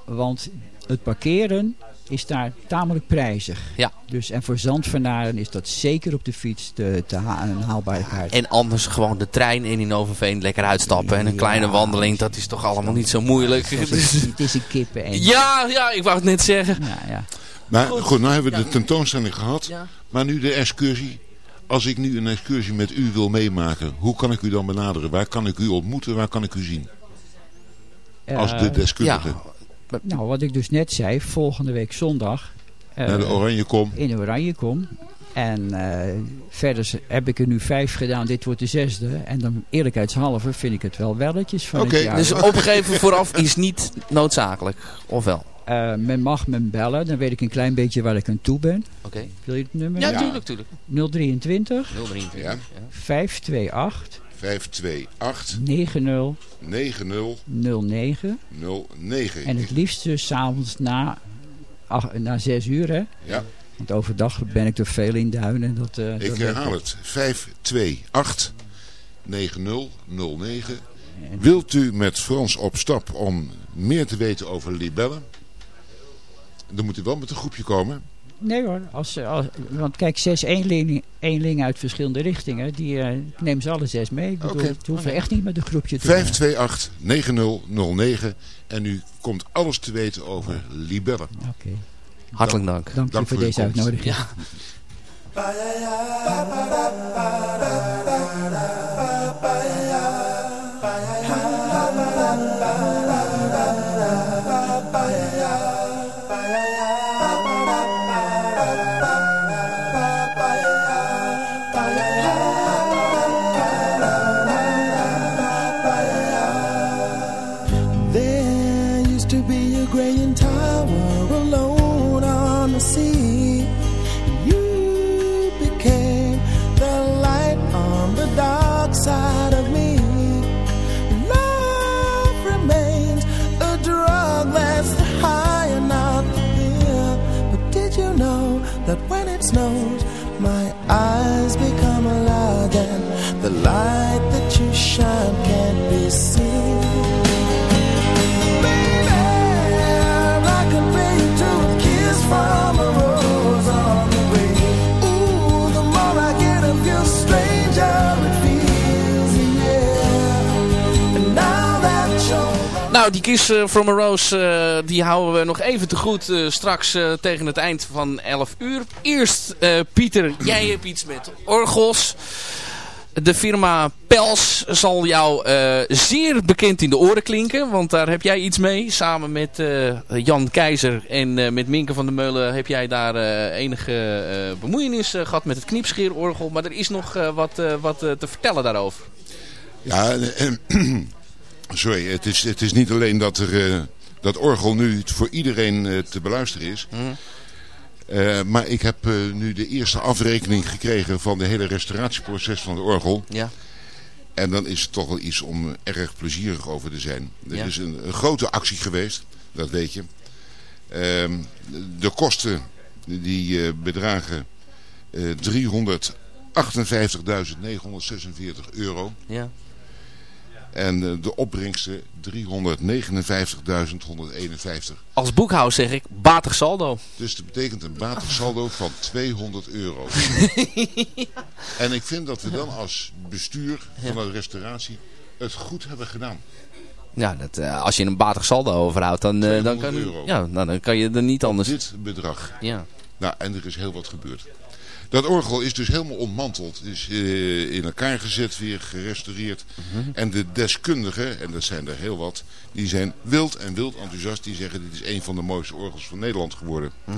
want het parkeren is daar tamelijk prijzig. Ja. Dus, en voor Zandvernaren is dat zeker op de fiets te, te ha- een haalbare kaart. En anders gewoon de trein in in Overveen lekker uitstappen. En een kleine wandeling, dat is toch allemaal niet zo moeilijk. Het is, <laughs> het is een kippen en... Ja, ja, ik wou het net zeggen. Ja, ja. Maar goed, nou hebben we de tentoonstelling gehad. Ja. Maar nu de excursie. Als ik nu een excursie met u wil meemaken, hoe kan ik u dan benaderen? Waar kan ik u ontmoeten? Waar kan ik u zien? Als de Eh, deskundige. Nou, wat ik dus net zei, volgende week zondag... eh, Naar de Oranjekom. In de Oranjekom. En eh, verder heb ik er nu vijf gedaan. Dit wordt de zesde. En dan eerlijkheidshalve vind ik het wel welletjes van Oké, het jaar. dus opgeven vooraf is niet noodzakelijk, of wel? Eh, men mag me bellen, dan weet ik een klein beetje waar ik aan toe ben. Oké. Wil je het nummer? Ja, tuurlijk, tuurlijk. 023 023. Ja. 528 528 90 90 09. 09. En het liefst dus s'avonds na, ach, na 6 uur, hè? Ja. Want overdag ben ik er veel in duinen. En dat, eh, Ik herhaal het. 528 9009. Wilt u met Frans op stap om meer te weten over libellen? Dan moet u wel met een groepje komen. Nee hoor, als, als, want kijk, zes eenlingen, eenlingen uit verschillende richtingen, die eh, ik neem ze alle zes mee. Ik bedoel. Het hoeven echt niet met een groepje te doen. 528-9009 en u komt alles te weten over libellen. Oké. Hartelijk dank. Dank u voor uw deze uitnodiging. Ja. <laughs> Nou, die Kiss eh, from a Rose, eh, die houden we nog even te goed eh, straks tegen het eind van 11 uur. Eerst, Pieter, jij hebt iets met orgels. De firma Pels zal jou zeer bekend in de oren klinken. Want daar heb jij iets mee. Samen met Jan Keizer en met Minke van der Meulen heb jij daar enige bemoeienis eh, gehad met het knipscheerorgel. Maar er is nog wat, wat te vertellen daarover. Ja, <clears throat> sorry, het is, het is niet alleen dat er eh, dat orgel nu voor iedereen eh, te beluisteren is. Eh, maar ik heb nu de eerste afrekening gekregen van de hele restauratieproces van het orgel. Ja. En dan is het toch wel iets om erg plezierig over te zijn. Er Ja. is een, een grote actie geweest, dat weet je. Ehm, de kosten die bedragen eh 358.946 euro. Ja. En eh, de opbrengsten 359.151. Als boekhoud zeg ik, batig saldo. Dus dat betekent een batig saldo van 200 euro. <laughs> En ik vind dat we dan als bestuur van de restauratie het goed hebben gedaan. Ja, dat, eh, als je een batig saldo overhoudt, dan, eh, dan, 200 kan, euro. ja, nou, dan kan je er niet anders... Dit bedrag. Ja. Nou, en er is heel wat gebeurd. Dat orgel is dus helemaal ontmanteld. Is eh, in elkaar gezet, weer gerestaureerd. Mhm. En de deskundigen, en dat zijn er heel wat, die zijn wild en wild enthousiast. Die zeggen dit is een van de mooiste orgels van Nederland geworden. Mhm.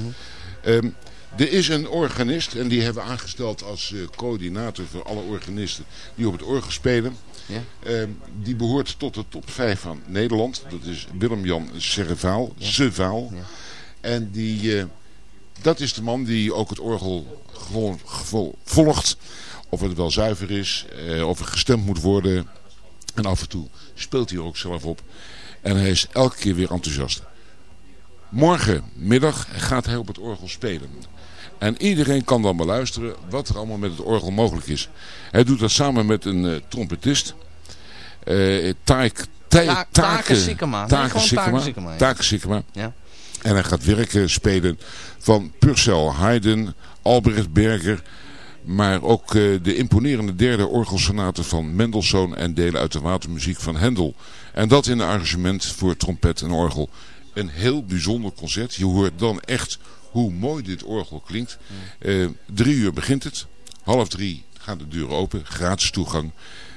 Ehm, er is een organist en die hebben we aangesteld als eh, coördinator voor alle organisten die op het orgel spelen. Ja. Ehm, die behoort tot de top 5 van Nederland. Dat is Willem-Jan Servaal. Servaal. En die, eh, dat is de man die ook het orgel volgt. Of het wel zuiver is, eh, of er gestemd moet worden. En af en toe speelt hij er ook zelf op. En hij is elke keer weer enthousiast. Morgenmiddag gaat hij op het orgel spelen. En iedereen kan dan beluisteren wat er allemaal met het orgel mogelijk is. Hij doet dat samen met een eh, trompetist. Eh Taik, Ta- Ta- Take Sikkema. Nee, Take gewoon Sikkema. Take Sikkema, ja. En hij gaat werken spelen van Purcell Haydn, Albrecht Berger. Maar ook eh, de imponerende derde orgelsonate van Mendelssohn en delen uit de watermuziek van Hendel. En dat in een arrangement voor trompet en orgel. Een heel bijzonder concert. Je hoort dan echt hoe mooi dit orgel klinkt. Eh, drie uur begint het. Half drie gaan de deuren open. Gratis toegang.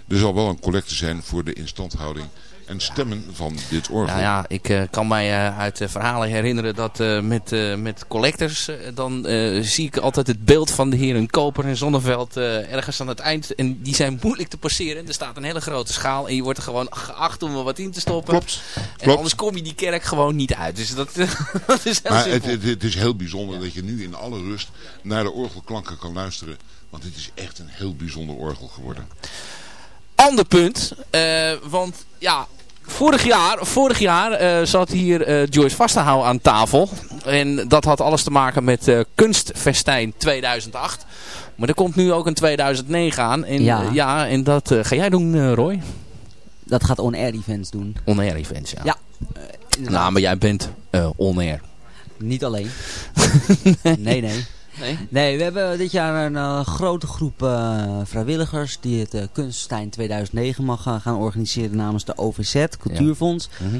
Er zal wel een collecte zijn voor de instandhouding en stemmen van dit orgel. Nou ja, ik eh, kan mij eh, uit de verhalen herinneren dat eh, met, eh, met collectors, eh, dan eh, zie ik altijd het beeld van de heren Koper en Zonneveld eh, ergens aan het eind. En die zijn moeilijk te passeren. Er staat een hele grote schaal en je wordt er gewoon geacht om er wat in te stoppen. Klopt. En Klopt. anders kom je die kerk gewoon niet uit. Dus dat, <laughs> dat is heel Maar het, het, het is heel bijzonder dat je nu in alle rust naar de orgelklanken kan luisteren. Want het is echt een heel bijzonder orgel geworden. Ander punt, eh, want ja, vorig jaar, vorig jaar eh, zat hier eh, Joyce Vastenhouw aan tafel. En dat had alles te maken met eh, Kunstfestijn 2008. Maar er komt nu ook een 2009 aan. En, Ja. en dat ga jij doen, Roy? Dat gaat On Air Events doen. On-air events, ja. Ja. nou, maar jij bent on-air. Niet alleen. <laughs> nee, nee. Nee? Nee, we hebben dit jaar een eh, grote groep eh, vrijwilligers die het uh, Kunstfestijn 2009 mag eh, gaan organiseren namens de OVZ, Cultuurfonds, Mhm.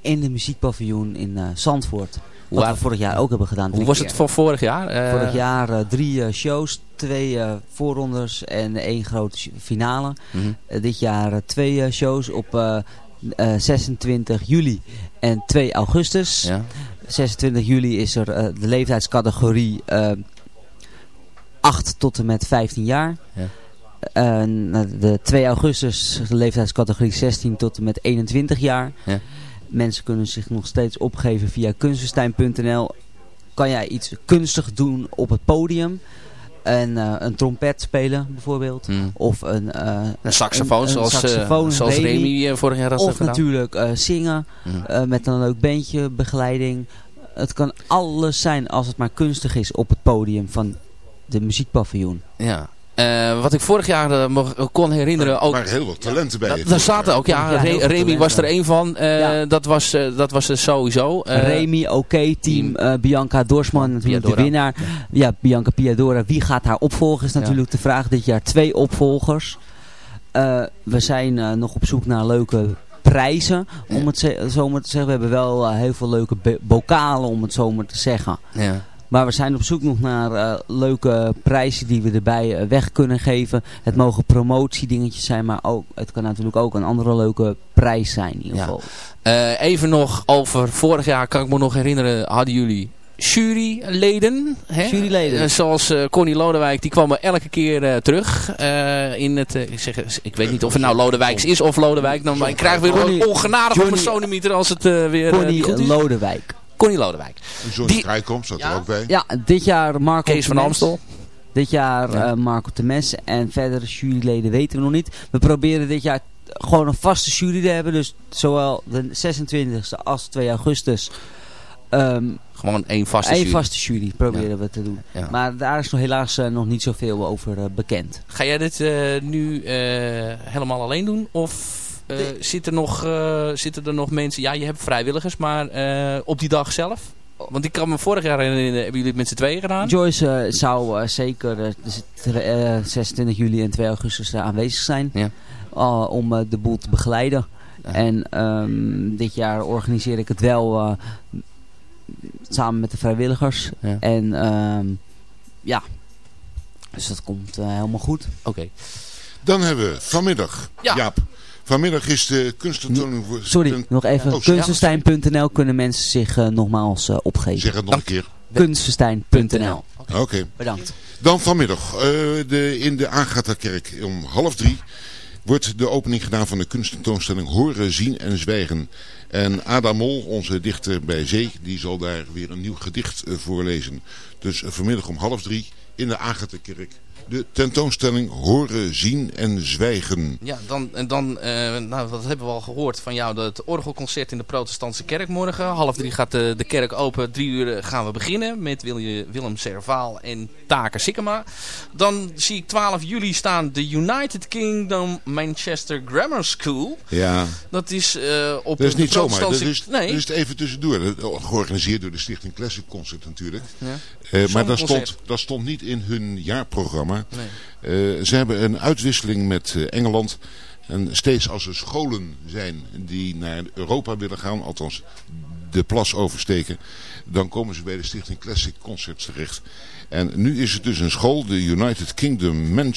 in de muziekpaviljoen in eh, Zandvoort. Wat Waar- we vorig jaar ook hebben gedaan. Hoe was keer. het voor vorig jaar? Eh, Vorig jaar eh, drie eh, shows, twee eh, voorrondes en één grote finale. Mhm. Eh, dit jaar eh, twee eh, shows op eh, eh, 26 juli en 2 augustus. Ja. 26 juli is er eh, de leeftijdscategorie eh 8 tot en met 15 jaar. Ja. En, eh, de 2 augustus de leeftijdscategorie 16 tot en met 21 jaar. Ja. Mensen kunnen zich nog steeds opgeven via kunstenstein.nl. Kan jij iets kunstig doen op het podium? En eh, een trompet spelen bijvoorbeeld. Hmm. Of een, eh, Een saxofoon, een zoals, eh, saxofoon, zoals Remy. Remy, vorig jaar had Of natuurlijk zingen met een leuk bandje, begeleiding. Het kan alles zijn als het maar kunstig is op het podium van de muziekpaviljoen. Ja. Eh, wat ik vorig jaar eh, kon herinneren... Ook, Maar heel wat talenten bij. Je daar zaten ook, ja. Ja, heel Re- veel Remy was er één van. Eh, Ja. Dat was, eh, dat was er sowieso. Eh, Remy, oké, team eh, Bianca Dorsman, natuurlijk Piadora. de winnaar. Ja. Bianca Piadora. Wie gaat haar opvolgen is Ja. natuurlijk de vraag. Dit jaar twee opvolgers. Eh, we zijn eh, nog op zoek naar leuke prijzen, om het ze- zo maar te zeggen. We hebben wel heel veel leuke bokalen, om het zo maar te zeggen. Ja. Maar we zijn op zoek nog naar eh, leuke prijzen die we erbij eh, weg kunnen geven. Het mogen promotiedingetjes zijn, maar ook, het kan natuurlijk ook een andere leuke prijs zijn in ieder Ja. geval. Eh, even nog over vorig jaar, kan ik me nog herinneren, hadden jullie juryleden. Hè? Juryleden. Zoals eh, Connie Lodewijk, die kwam elke keer terug. in het, ik, zeg, ik weet niet of het nou Lodewijks is of Lodewijk. Dan, maar ik krijg weer een ongenadig op mijn sonemieter als het weer goed is. Lodewijk. Connie Lodewijk. Johnny Vrijkom zat er ook bij. Ja, dit jaar Marco Kees van. Amstel. Dit jaar Ja. eh, Marco Temes en verdere juryleden weten we nog niet. We proberen dit jaar gewoon een vaste jury te hebben. Dus zowel de 26e als 2 augustus. ehm Gewoon één vaste één jury. vaste jury proberen we te doen. Ja. Maar daar is nog helaas eh, nog niet zoveel over eh, bekend. Ga jij dit eh, nu eh, helemaal alleen doen? Of eh, zit er nog, eh, zitten er nog mensen... Ja, je hebt vrijwilligers, maar eh, op die dag zelf? Want ik kan me vorig jaar herinneren, hebben jullie het met z'n tweeën gedaan? Joyce zou zeker eh, dus het, eh, 26 juli en 2 augustus aanwezig zijn. Ja. om de boel te begeleiden. Ja. En ehm, dit jaar organiseer ik het wel eh, samen met de vrijwilligers. Ja. En ehm, ja, dus dat komt helemaal goed. Oké. Dan hebben we vanmiddag, Ja. Jaap. Vanmiddag is de kunsttentoonstelling voor... Sorry, nog even. Oh. Kunstenstein.nl kunnen mensen zich eh, nogmaals eh, opgeven. Zeg het nog een keer. Kunstenstein.nl Oké. Bedankt. Dan vanmiddag eh, de, in de Agatha-kerk om half drie wordt de opening gedaan van de kunsttentoonstelling Horen, Zien en Zwijgen. En Ada Mol, onze dichter bij zee, die zal daar weer een nieuw gedicht voorlezen. Dus vanmiddag om half drie in de Agatha-kerk de tentoonstelling Horen, Zien en Zwijgen. Ja, dan, en dan eh, nou, dat hebben we al gehoord van jou. Het orgelconcert in de protestantse kerk morgen. Half drie gaat de, de kerk open. Drie uur eh, gaan we beginnen met Wil- Willem Servaal en Taker Sikkema. Dan zie ik 12 juli staan de United Kingdom Manchester Grammar School. Ja, Dat is eh, op dat is de niet zomaar. Dat is, nee. dat is even tussendoor. Georganiseerd door de Stichting Classic Concert natuurlijk. Ja. Eh, maar dat stond, dat stond niet in hun jaarprogramma. Nee. Eh, ze hebben een uitwisseling met eh, Engeland. En steeds als er scholen zijn die naar Europa willen gaan, althans de plas oversteken, dan komen ze bij de Stichting Classic Concerts terecht. En nu is het dus een school, de United Kingdom Manchester.